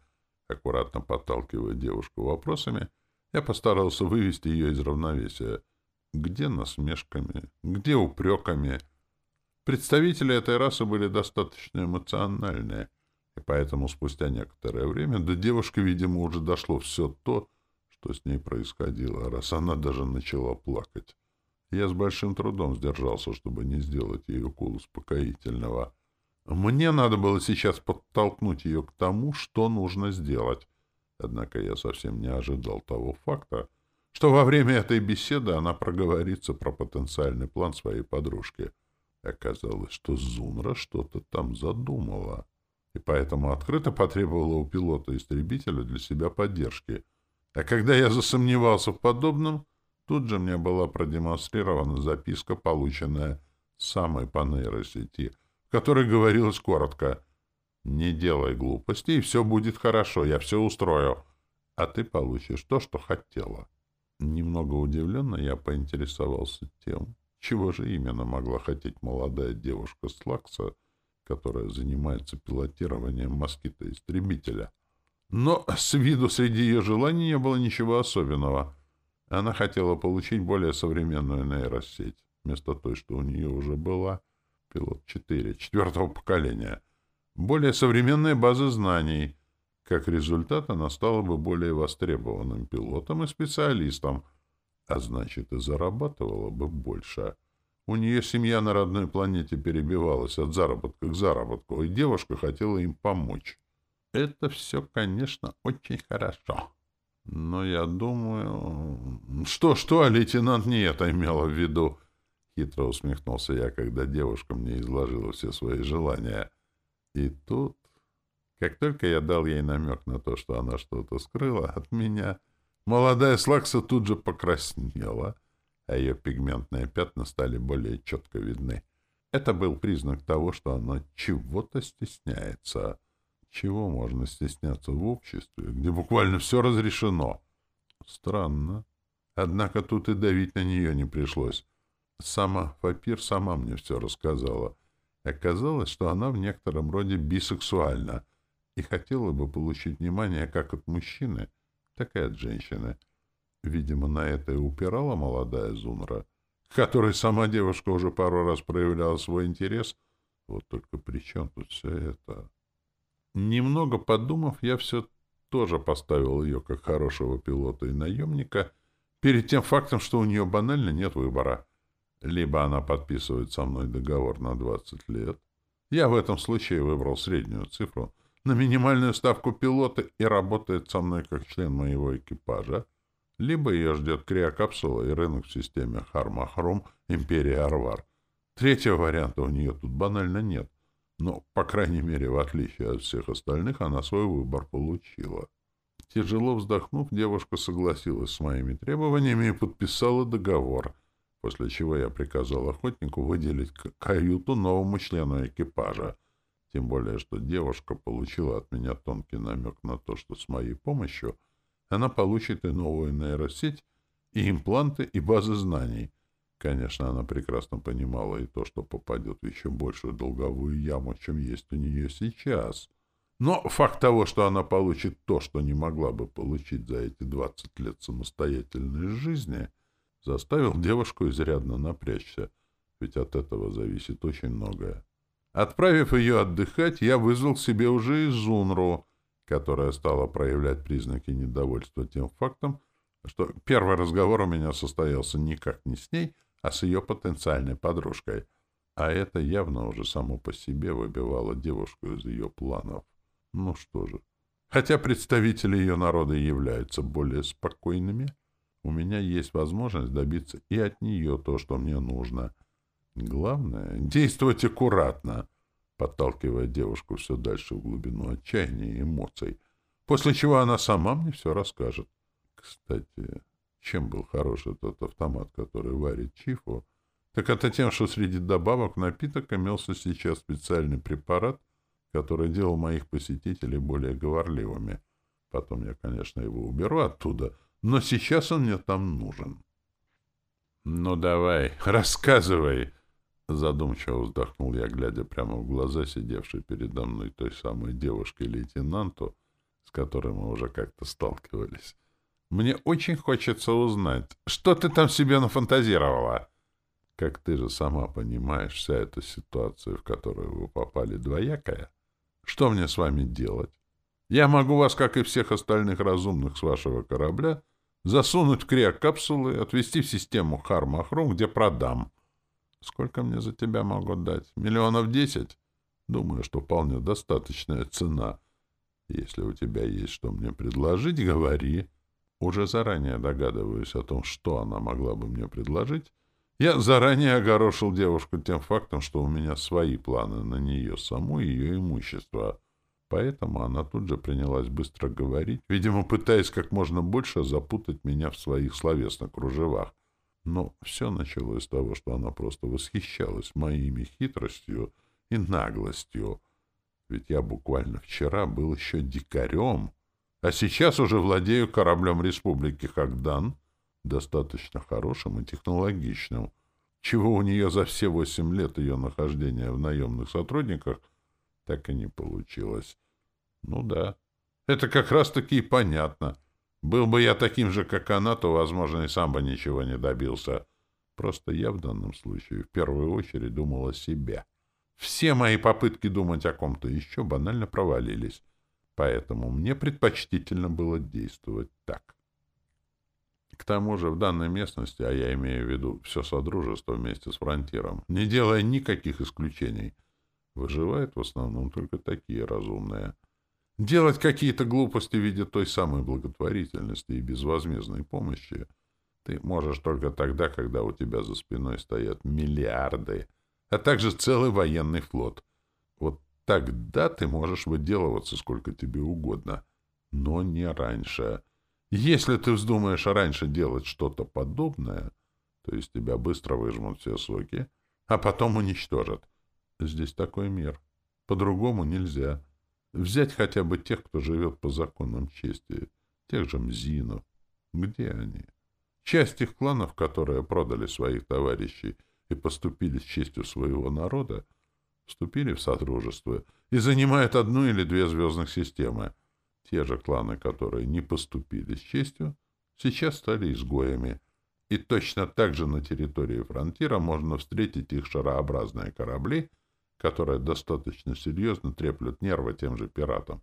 Аккуратно подталкивая девушку вопросами, я постарался вывести ее из равновесия. Где насмешками, где упреками. Представители этой расы были достаточно эмоциональные, и поэтому спустя некоторое время до девушки, видимо, уже дошло все то, что с ней происходило, раз она даже начала плакать. Я с большим трудом сдержался, чтобы не сделать ей укол успокоительного. Мне надо было сейчас подтолкнуть ее к тому, что нужно сделать. Однако я совсем не ожидал того факта, что во время этой беседы она проговорится про потенциальный план своей подружки. Оказалось, что Зунра что-то там задумала, и поэтому открыто потребовала у пилота-истребителя для себя поддержки. А когда я засомневался в подобном, Тут же мне была продемонстрирована записка, полученная самой по нейросети, в которой говорилось коротко «Не делай глупостей, все будет хорошо, я все устрою, а ты получишь то, что хотела». Немного удивленно я поинтересовался тем, чего же именно могла хотеть молодая девушка с Лакса, которая занимается пилотированием москита-истребителя. Но с виду среди ее желаний не было ничего особенного — она хотела получить более современную нейросеть, вместо той, что у нее уже была, пилот-4, четвертого поколения. Более современные базы знаний. Как результат, она стала бы более востребованным пилотом и специалистом, а значит, и зарабатывала бы больше. У нее семья на родной планете перебивалась от заработка к заработку, и девушка хотела им помочь. Это все, конечно, очень хорошо. Но я думаю... Что, что, лейтенант не это имела в виду? Хитро усмехнулся я, когда девушка мне изложила все свои желания. И тут... Как только я дал ей намек на то, что она что-то скрыла от меня, молодая Слакса тут же покраснела, а ее пигментные пятна стали более четко видны. Это был признак того, что она чего-то стесняется. Чего можно стесняться в обществе, где буквально все разрешено? Странно. Однако тут и давить на нее не пришлось. Сама Фапир сама мне все рассказала. Оказалось, что она в некотором роде бисексуальна и хотела бы получить внимание как от мужчины, так и от женщины. Видимо, на это и упирала молодая Зунра, которой сама девушка уже пару раз проявляла свой интерес. Вот только при чем тут все это? Немного подумав, я все тоже поставил ее как хорошего пилота и наемника перед тем фактом, что у нее банально нет выбора. Либо она подписывает со мной договор на 20 лет. Я в этом случае выбрал среднюю цифру на минимальную ставку пилота и работает со мной как член моего экипажа. Либо ее ждет криокапсула и рынок в системе Хармахрум Империя Арвар. Третьего варианта у нее тут банально нет. Но, по крайней мере, в отличие от всех остальных, она свой выбор получила. Тяжело вздохнув, девушка согласилась с моими требованиями и подписала договор, после чего я приказал охотнику выделить каюту новому члену экипажа. Тем более, что девушка получила от меня тонкий намек на то, что с моей помощью она получит и новую нейросеть, и импланты, и базы знаний — Конечно, она прекрасно понимала и то, что попадет в еще большую долговую яму, чем есть у нее сейчас. Но факт того, что она получит то, что не могла бы получить за эти двадцать лет самостоятельной жизни, заставил девушку изрядно напрячься, ведь от этого зависит очень многое. Отправив ее отдыхать, я вызвал себе уже и Зунру, которая стала проявлять признаки недовольства тем фактом, что первый разговор у меня состоялся никак не с ней, а с ее потенциальной подружкой. А это явно уже само по себе выбивало девушку из ее планов. Ну что же. Хотя представители ее народа являются более спокойными, у меня есть возможность добиться и от нее то, что мне нужно. Главное — действовать аккуратно, подталкивая девушку все дальше в глубину отчаяния и эмоций, после чего она сама мне все расскажет. Кстати, чем был хорош этот автомат, который варит чифу, так это тем, что среди добавок напиток имелся сейчас специальный препарат, который делал моих посетителей более говорливыми. Потом я, конечно, его уберу оттуда, но сейчас он мне там нужен. — Ну давай, рассказывай! — задумчиво вздохнул я, глядя прямо в глаза сидевшей передо мной той самой девушке-лейтенанту, с которым мы уже как-то сталкивались. Мне очень хочется узнать, что ты там себе нафантазировала? Как ты же сама понимаешь, вся эта ситуация, в которую вы попали, двоякая. Что мне с вами делать? Я могу вас, как и всех остальных разумных с вашего корабля, засунуть в криокапсулы, отвезти в систему Хармахрум, где продам. Сколько мне за тебя могут дать? Миллионов десять? Думаю, что вполне достаточная цена. Если у тебя есть что мне предложить, говори. Уже заранее догадываюсь о том, что она могла бы мне предложить. Я заранее огорошил девушку тем фактом, что у меня свои планы на нее саму и ее имущество. Поэтому она тут же принялась быстро говорить, видимо, пытаясь как можно больше запутать меня в своих словесных кружевах. Но все началось с того, что она просто восхищалась моими хитростью и наглостью. Ведь я буквально вчера был еще дикарем, а сейчас уже владею кораблем Республики Хагдан, достаточно хорошим и технологичным, чего у нее за все восемь лет ее нахождения в наемных сотрудниках так и не получилось. Ну да, это как раз-таки и понятно. Был бы я таким же, как она, то, возможно, и сам бы ничего не добился. Просто я в данном случае в первую очередь думал о себе. Все мои попытки думать о ком-то еще банально провалились. Поэтому мне предпочтительно было действовать так. К тому же в данной местности, а я имею в виду все Содружество вместе с Фронтиром, не делая никаких исключений, выживают в основном только такие разумные. Делать какие-то глупости в виде той самой благотворительности и безвозмездной помощи ты можешь только тогда, когда у тебя за спиной стоят миллиарды — а также целый военный флот. Тогда ты можешь выделываться сколько тебе угодно, но не раньше. Если ты вздумаешь раньше делать что-то подобное, то из тебя быстро выжмут все соки, а потом уничтожат. Здесь такой мир. По-другому нельзя. Взять хотя бы тех, кто живет по законам чести, тех же мзинов. Где они? Часть их кланов, которые продали своих товарищей, и поступили с честью своего народа, вступили в содружество и занимают одну или две звездных системы. Те же кланы, которые не поступили с честью, сейчас стали изгоями. И точно так же на территории фронтира можно встретить их шарообразные корабли, которые достаточно серьезно треплют нервы тем же пиратам.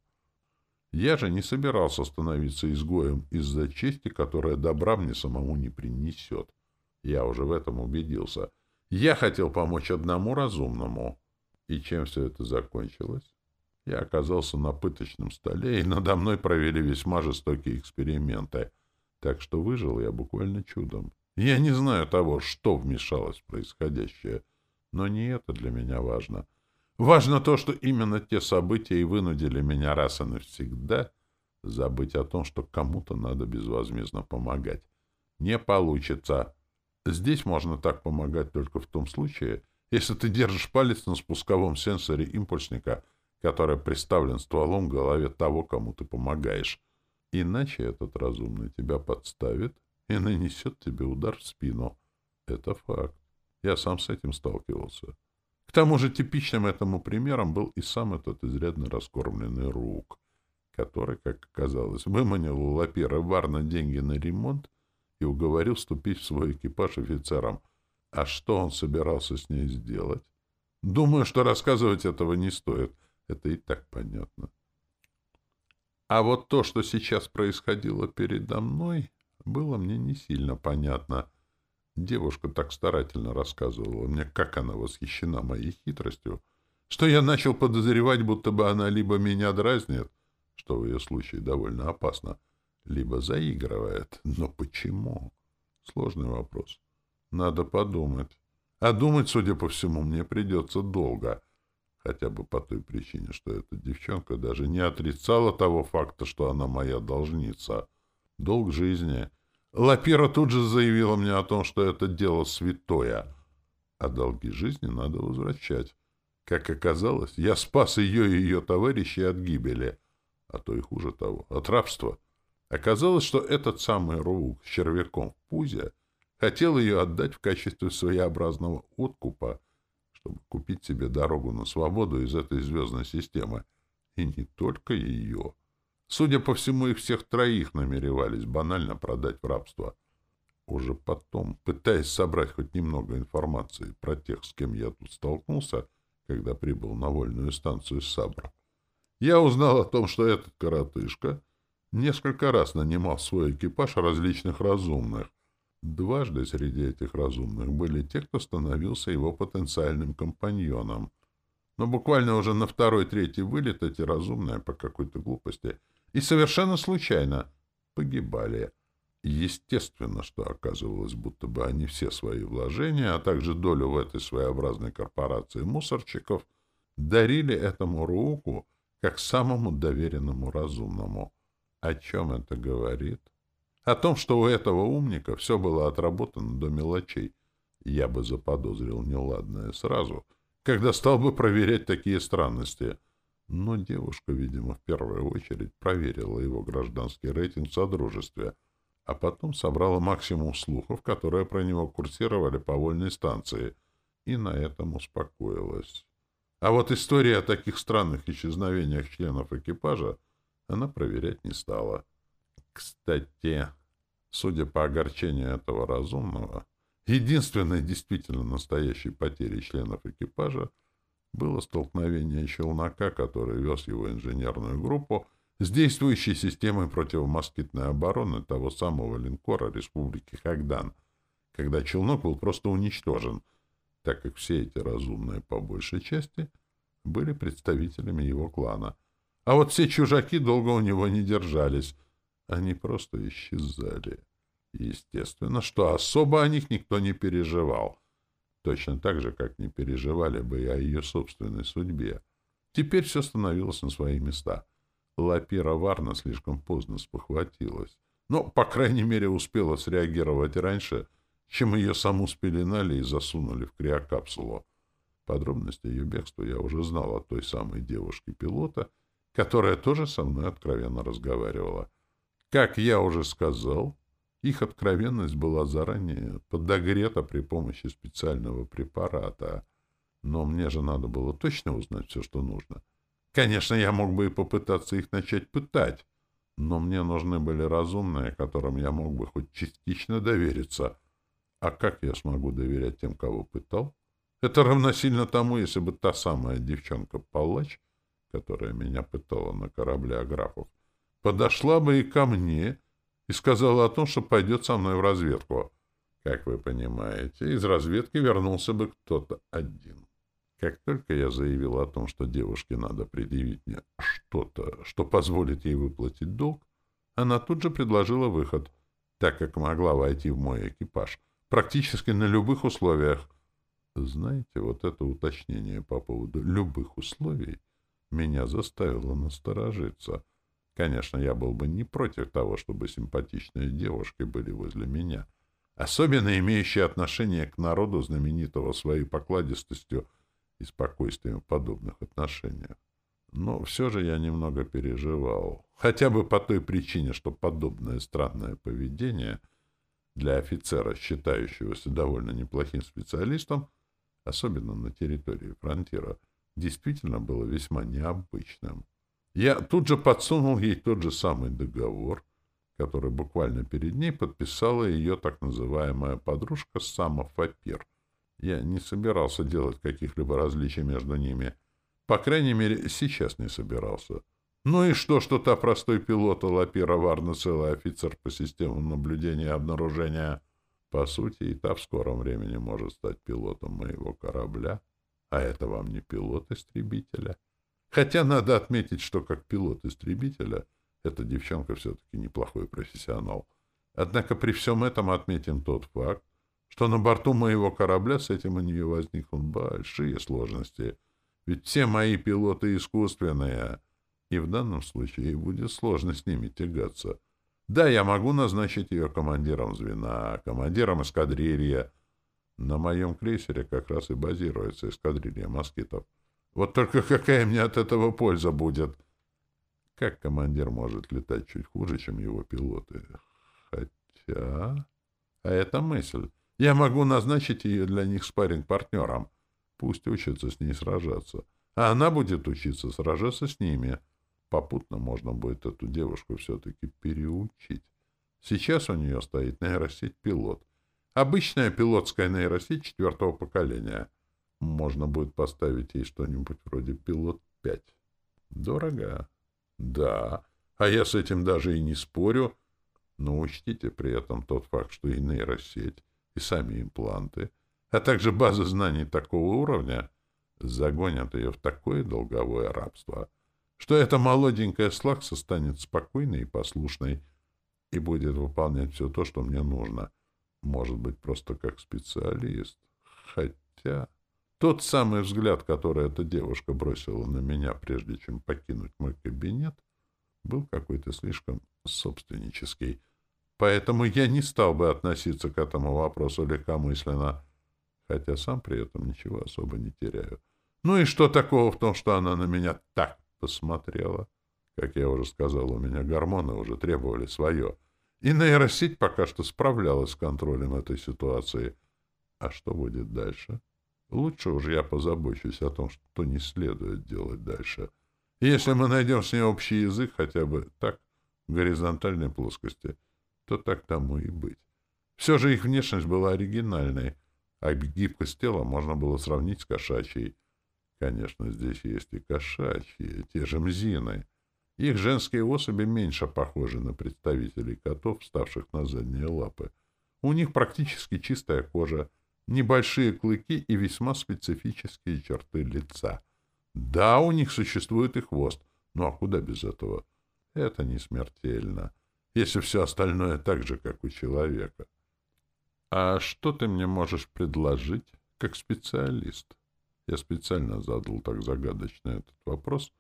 Я же не собирался становиться изгоем из-за чести, которая добра мне самому не принесет. Я уже в этом убедился — я хотел помочь одному разумному. И чем все это закончилось? Я оказался на пыточном столе, и надо мной провели весьма жестокие эксперименты. Так что выжил я буквально чудом. Я не знаю того, что вмешалось в происходящее, но не это для меня важно. Важно то, что именно те события и вынудили меня раз и навсегда забыть о том, что кому-то надо безвозмездно помогать. Не получится. Здесь можно так помогать только в том случае, если ты держишь палец на спусковом сенсоре импульсника, который приставлен стволом к голове того, кому ты помогаешь. Иначе этот разумный тебя подставит и нанесет тебе удар в спину. Это факт. Я сам с этим сталкивался. К тому же типичным этому примером был и сам этот изрядно раскормленный рук, который, как оказалось, выманил у Лапира Варна деньги на ремонт и уговорил вступить в свой экипаж офицером. А что он собирался с ней сделать? Думаю, что рассказывать этого не стоит. Это и так понятно. А вот то, что сейчас происходило передо мной, было мне не сильно понятно. Девушка так старательно рассказывала мне, как она восхищена моей хитростью, что я начал подозревать, будто бы она либо меня дразнит, что в ее случае довольно опасно, — либо заигрывает. Но почему? Сложный вопрос. Надо подумать. А думать, судя по всему, мне придется долго. Хотя бы по той причине, что эта девчонка даже не отрицала того факта, что она моя должница. Долг жизни. Лапира тут же заявила мне о том, что это дело святое. А долги жизни надо возвращать. Как оказалось, я спас ее и ее товарищей от гибели. А то и хуже того, от рабства. Оказалось, что этот самый Роук с червяком в пузе хотел ее отдать в качестве своеобразного откупа, чтобы купить себе дорогу на свободу из этой звездной системы. И не только ее. Судя по всему, их всех троих намеревались банально продать в рабство. Уже потом, пытаясь собрать хоть немного информации про тех, с кем я тут столкнулся, когда прибыл на вольную станцию Сабра, я узнал о том, что этот коротышка несколько раз нанимал свой экипаж различных разумных. Дважды среди этих разумных были те, кто становился его потенциальным компаньоном. Но буквально уже на второй-третий вылет эти разумные по какой-то глупости и совершенно случайно погибали. Естественно, что оказывалось, будто бы они все свои вложения, а также долю в этой своеобразной корпорации мусорчиков дарили этому Рууку как самому доверенному разумному. О чем это говорит? О том, что у этого умника все было отработано до мелочей. Я бы заподозрил неладное сразу, когда стал бы проверять такие странности. Но девушка, видимо, в первую очередь проверила его гражданский рейтинг в Содружестве, а потом собрала максимум слухов, которые про него курсировали по вольной станции, и на этом успокоилась. А вот история о таких странных исчезновениях членов экипажа она проверять не стала. Кстати, судя по огорчению этого разумного, единственной действительно настоящей потерей членов экипажа было столкновение челнока, который вез его инженерную группу с действующей системой противомоскитной обороны того самого линкора Республики Хагдан, когда челнок был просто уничтожен — так как все эти разумные, по большей части, были представителями его клана. А вот все чужаки долго у него не держались. Они просто исчезали. Естественно, что особо о них никто не переживал. Точно так же, как не переживали бы и о ее собственной судьбе. Теперь все становилось на свои места. Лапира Варна слишком поздно спохватилась. Но, по крайней мере, успела среагировать раньше — чем ее саму спеленали и засунули в криокапсулу. Подробности ее бегства я уже знал от той самой девушки-пилота, которая тоже со мной откровенно разговаривала. Как я уже сказал, их откровенность была заранее подогрета при помощи специального препарата. Но мне же надо было точно узнать все, что нужно. Конечно, я мог бы и попытаться их начать пытать, но мне нужны были разумные, которым я мог бы хоть частично довериться — а как я смогу доверять тем, кого пытал? Это равносильно тому, если бы та самая девчонка-палач, которая меня пытала на корабле Аграфов, подошла бы и ко мне и сказала о том, что пойдет со мной в разведку. Как вы понимаете, из разведки вернулся бы кто-то один. Как только я заявил о том, что девушке надо предъявить мне что-то, что позволит ей выплатить долг, она тут же предложила выход, так как могла войти в мой экипаж — практически на любых условиях. Знаете, вот это уточнение по поводу любых условий меня заставило насторожиться. Конечно, я был бы не против того, чтобы симпатичные девушки были возле меня, особенно имеющие отношение к народу, знаменитого своей покладистостью и спокойствием в подобных отношениях. Но все же я немного переживал, хотя бы по той причине, что подобное странное поведение — для офицера, считающегося довольно неплохим специалистом, особенно на территории фронтира, действительно было весьма необычным. Я тут же подсунул ей тот же самый договор, который буквально перед ней подписала ее так называемая подружка Сама Фапир. Я не собирался делать каких-либо различий между ними. По крайней мере, сейчас не собирался. Ну и что, что та простой пилот, а Лапира Варна целый офицер по системам наблюдения и обнаружения? По сути, и та в скором времени может стать пилотом моего корабля. А это вам не пилот истребителя. Хотя надо отметить, что как пилот истребителя эта девчонка все-таки неплохой профессионал. Однако при всем этом отметим тот факт, что на борту моего корабля с этим у нее возникнут большие сложности. Ведь все мои пилоты искусственные — и в данном случае будет сложно с ними тягаться. Да, я могу назначить ее командиром звена, командиром эскадрилья. На моем крейсере как раз и базируется эскадрилья москитов. Вот только какая мне от этого польза будет? Как командир может летать чуть хуже, чем его пилоты? Хотя... А это мысль. Я могу назначить ее для них спарринг-партнером. Пусть учатся с ней сражаться. А она будет учиться сражаться с ними. попутно можно будет эту девушку все-таки переучить. Сейчас у нее стоит нейросеть «Пилот». Обычная пилотская нейросеть четвертого поколения. Можно будет поставить ей что-нибудь вроде «Пилот-5». Дорого? Да. А я с этим даже и не спорю. Но учтите при этом тот факт, что и нейросеть, и сами импланты, а также база знаний такого уровня загонят ее в такое долговое рабство, что эта молоденькая слакса станет спокойной и послушной и будет выполнять все то, что мне нужно. Может быть, просто как специалист. Хотя... Тот самый взгляд, который эта девушка бросила на меня, прежде чем покинуть мой кабинет, был какой-то слишком собственнический. Поэтому я не стал бы относиться к этому вопросу легкомысленно, хотя сам при этом ничего особо не теряю. Ну и что такого в том, что она на меня так посмотрела? Как я уже сказал, у меня гормоны уже требовали свое. И нейросеть пока что справлялась с контролем этой ситуации. А что будет дальше? — Лучше уже я позабочусь о том, что не следует делать дальше. Если мы найдем с ней общий язык хотя бы так, в горизонтальной плоскости, то так тому и быть. Все же их внешность была оригинальной, а гибкость тела можно было сравнить с кошачьей. Конечно, здесь есть и кошачьи, те же мзины. Их женские особи меньше похожи на представителей котов, вставших на задние лапы. У них практически чистая кожа — небольшие клыки и весьма специфические черты лица. Да, у них существует и хвост, ну а куда без этого? Это не смертельно, если все остальное так же, как у человека. А что ты мне можешь предложить, как специалист? Я специально задал так загадочно этот вопрос,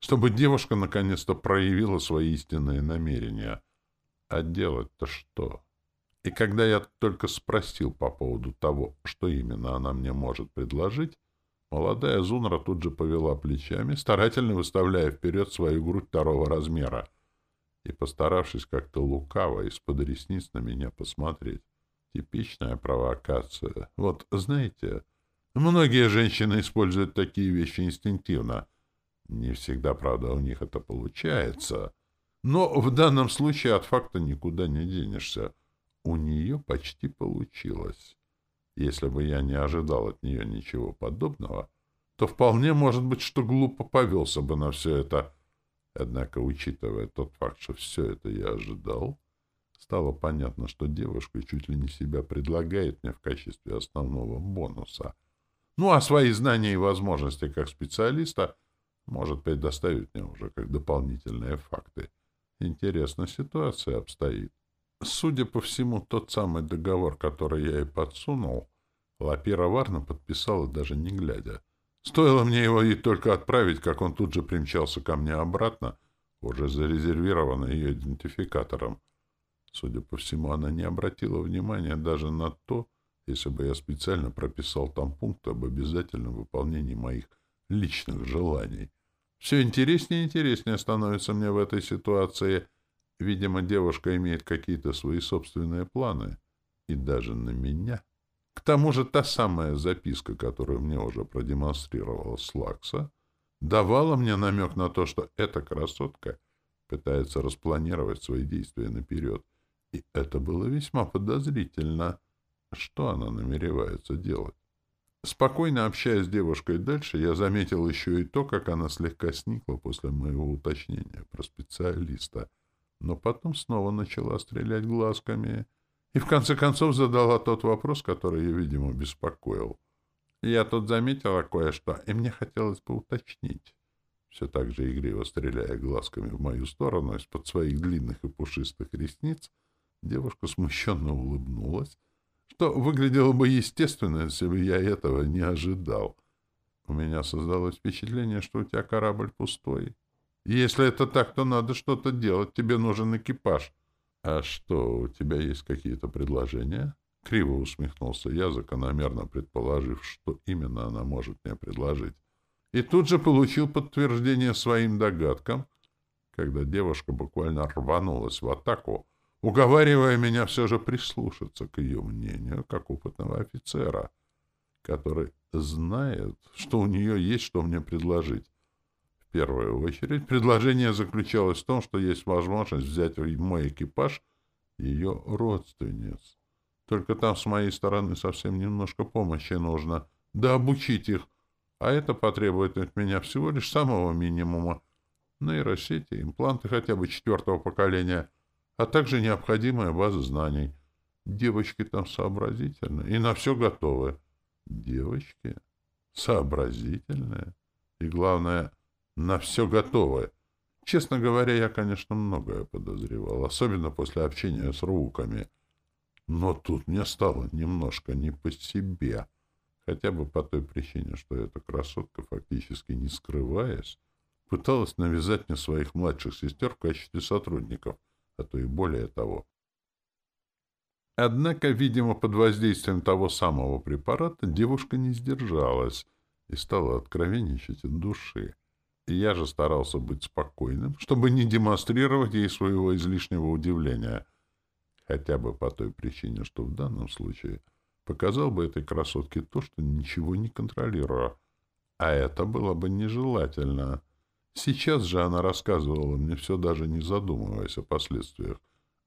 чтобы девушка наконец-то проявила свои истинные намерения. А делать-то что? И когда я только спросил по поводу того, что именно она мне может предложить, молодая Зунра тут же повела плечами, старательно выставляя вперед свою грудь второго размера и постаравшись как-то лукаво из-под ресниц на меня посмотреть. Типичная провокация. Вот, знаете, многие женщины используют такие вещи инстинктивно. Не всегда, правда, у них это получается. Но в данном случае от факта никуда не денешься у нее почти получилось. Если бы я не ожидал от нее ничего подобного, то вполне может быть, что глупо повелся бы на все это. Однако, учитывая тот факт, что все это я ожидал, стало понятно, что девушка чуть ли не себя предлагает мне в качестве основного бонуса. Ну, а свои знания и возможности как специалиста может предоставить мне уже как дополнительные факты. Интересно ситуация обстоит. Судя по всему, тот самый договор, который я ей подсунул, Лапира Варна подписала даже не глядя. Стоило мне его и только отправить, как он тут же примчался ко мне обратно, уже зарезервированный ее идентификатором. Судя по всему, она не обратила внимания даже на то, если бы я специально прописал там пункт об обязательном выполнении моих личных желаний. Все интереснее и интереснее становится мне в этой ситуации — Видимо, девушка имеет какие-то свои собственные планы. И даже на меня. К тому же та самая записка, которую мне уже продемонстрировала Слакса, давала мне намек на то, что эта красотка пытается распланировать свои действия наперед. И это было весьма подозрительно. Что она намеревается делать? Спокойно общаясь с девушкой дальше, я заметил еще и то, как она слегка сникла после моего уточнения про специалиста — но потом снова начала стрелять глазками и в конце концов задала тот вопрос, который ее, видимо, беспокоил. Я тут заметила кое-что, и мне хотелось бы. Все так же игриво стреляя глазками в мою сторону из-под своих длинных и пушистых ресниц, девушка смущенно улыбнулась, что выглядело бы естественно, если бы я этого не ожидал. У меня создалось впечатление, что у тебя корабль пустой. Если это так, то надо что-то делать. Тебе нужен экипаж. А что, у тебя есть какие-то предложения? Криво усмехнулся я, закономерно предположив, что именно она может мне предложить. И тут же получил подтверждение своим догадкам, когда девушка буквально рванулась в атаку, уговаривая меня все же прислушаться к ее мнению, как опытного офицера, который знает, что у нее есть что мне предложить первую очередь, предложение заключалось в том, что есть возможность взять в мой экипаж ее родственниц. Только там с моей стороны совсем немножко помощи нужно. Да обучить их. А это потребует от меня всего лишь самого минимума. Нейросети, импланты хотя бы четвертого поколения, а также необходимая база знаний. Девочки там сообразительные и на все готовы. Девочки сообразительные и, главное, на все готовы. Честно говоря, я, конечно, многое подозревал, особенно после общения с руками. Но тут мне стало немножко не по себе. Хотя бы по той причине, что эта красотка, фактически не скрываясь, пыталась навязать мне своих младших сестер в качестве сотрудников, а то и более того. Однако, видимо, под воздействием того самого препарата девушка не сдержалась и стала откровенничать от души. Я же старался быть спокойным, чтобы не демонстрировать ей своего излишнего удивления, хотя бы по той причине, что в данном случае показал бы этой красотке то, что ничего не контролирую, а это было бы нежелательно. Сейчас же она рассказывала мне все, даже не задумываясь о последствиях,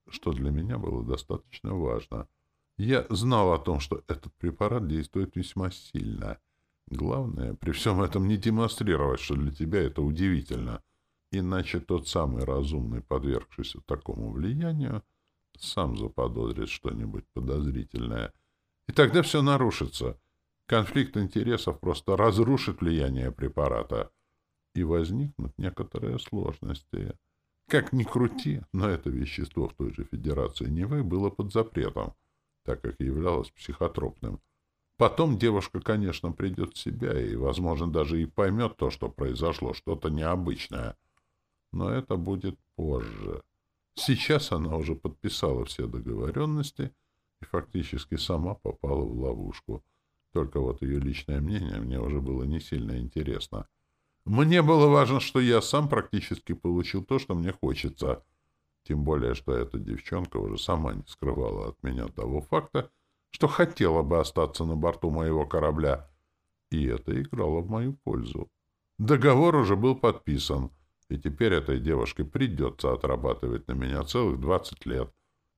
что для меня было достаточно важно. Я знал о том, что этот препарат действует весьма сильно. Главное, при всем этом не демонстрировать, что для тебя это удивительно. Иначе тот самый разумный, подвергшийся такому влиянию, сам заподозрит что-нибудь подозрительное. И тогда все нарушится. Конфликт интересов просто разрушит влияние препарата — и возникнут некоторые сложности. Как ни крути, но это вещество в той же Федерации Невы было под запретом, так как являлось психотропным. Потом девушка, конечно, придет в себя и, возможно, даже и поймет то, что произошло, что-то необычное. Но это будет позже. Сейчас она уже подписала все договоренности и фактически сама попала в ловушку. Только вот ее личное мнение мне уже было не сильно интересно — мне было важно, что я сам практически получил то, что мне хочется. Тем более, что эта девчонка уже сама не скрывала от меня того факта, что хотела бы остаться на борту моего корабля. И это играло в мою пользу. Договор уже был подписан, и теперь этой девушке придется отрабатывать на меня целых двадцать лет.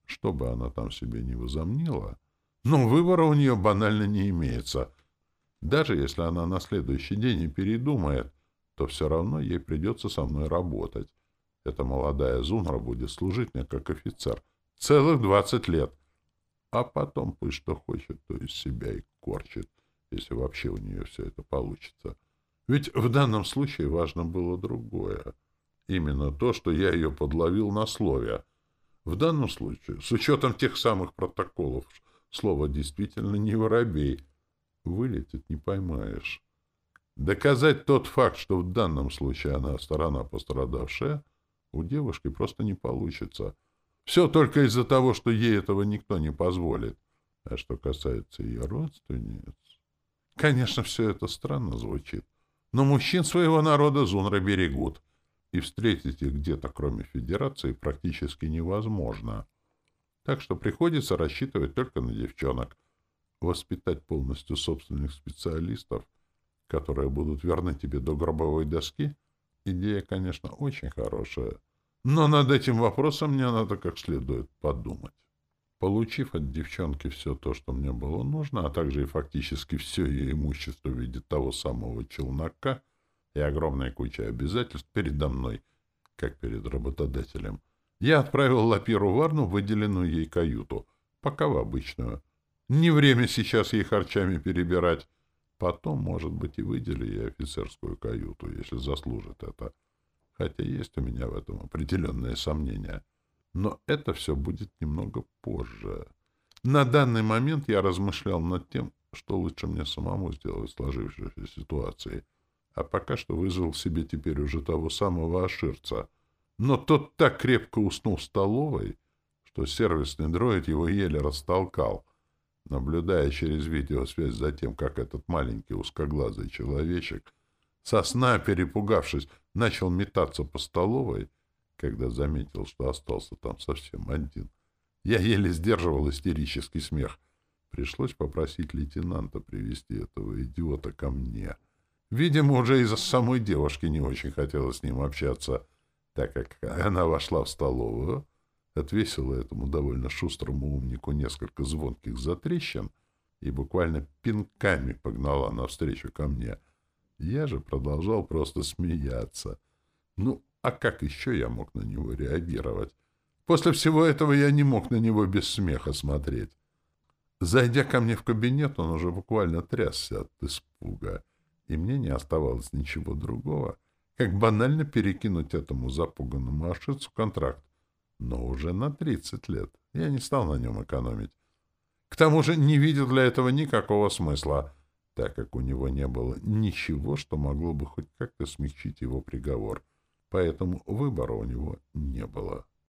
Что бы она там себе не возомнила, но выбора у нее банально не имеется. Даже если она на следующий день и передумает, то все равно ей придется со мной работать. Эта молодая Зунра будет служить мне как офицер. Целых двадцать лет. А потом пусть что хочет, то из себя и корчит, если вообще у нее все это получится. Ведь в данном случае важно было другое. Именно то, что я ее подловил на слове. В данном случае, с учетом тех самых протоколов, слово действительно не воробей. Вылетит не поймаешь. Доказать тот факт, что в данном случае она сторона пострадавшая, у девушки просто не получится. Все только из-за того, что ей этого никто не позволит. А что касается ее родственниц... Конечно, все это странно звучит, но мужчин своего народа зунры берегут, и встретить их где-то, кроме Федерации, практически невозможно. Так что приходится рассчитывать только на девчонок. Воспитать полностью собственных специалистов которые будут верны тебе до гробовой доски, идея, конечно, очень хорошая. Но над этим вопросом мне надо как следует подумать. Получив от девчонки все то, что мне было нужно, а также и фактически все ее имущество в виде того самого челнока и огромной кучи обязательств передо мной, как перед работодателем, я отправил Лапиру Варну в выделенную ей каюту, пока в обычную. Не время сейчас ей харчами перебирать, Потом, может быть, и выделю ей офицерскую каюту, если заслужит это. Хотя есть у меня в этом определенные сомнения. Но это все будет немного позже. На данный момент я размышлял над тем, что лучше мне самому сделать в сложившейся ситуации. А пока что вызвал себе теперь уже того самого Аширца. Но тот так крепко уснул в столовой, что сервисный дроид его еле растолкал — наблюдая через видеосвязь за тем, как этот маленький узкоглазый человечек, со сна перепугавшись, начал метаться по столовой, когда заметил, что остался там совсем один. Я еле сдерживал истерический смех. Пришлось попросить лейтенанта привести этого идиота ко мне. Видимо, уже из-за самой девушки не очень хотелось с ним общаться, так как она вошла в столовую, отвесила этому довольно шустрому умнику несколько звонких затрещин и буквально пинками погнала навстречу ко мне. Я же продолжал просто смеяться. Ну, а как еще я мог на него реагировать? После всего этого я не мог на него без смеха смотреть. Зайдя ко мне в кабинет, он уже буквально трясся от испуга, и мне не оставалось ничего другого, как банально перекинуть этому запуганному ошицу контракт, но уже на 30 лет. Я не стал на нем экономить. К тому же не видел для этого никакого смысла, так как у него не было ничего, что могло бы хоть как-то смягчить его приговор, поэтому выбора у него не было.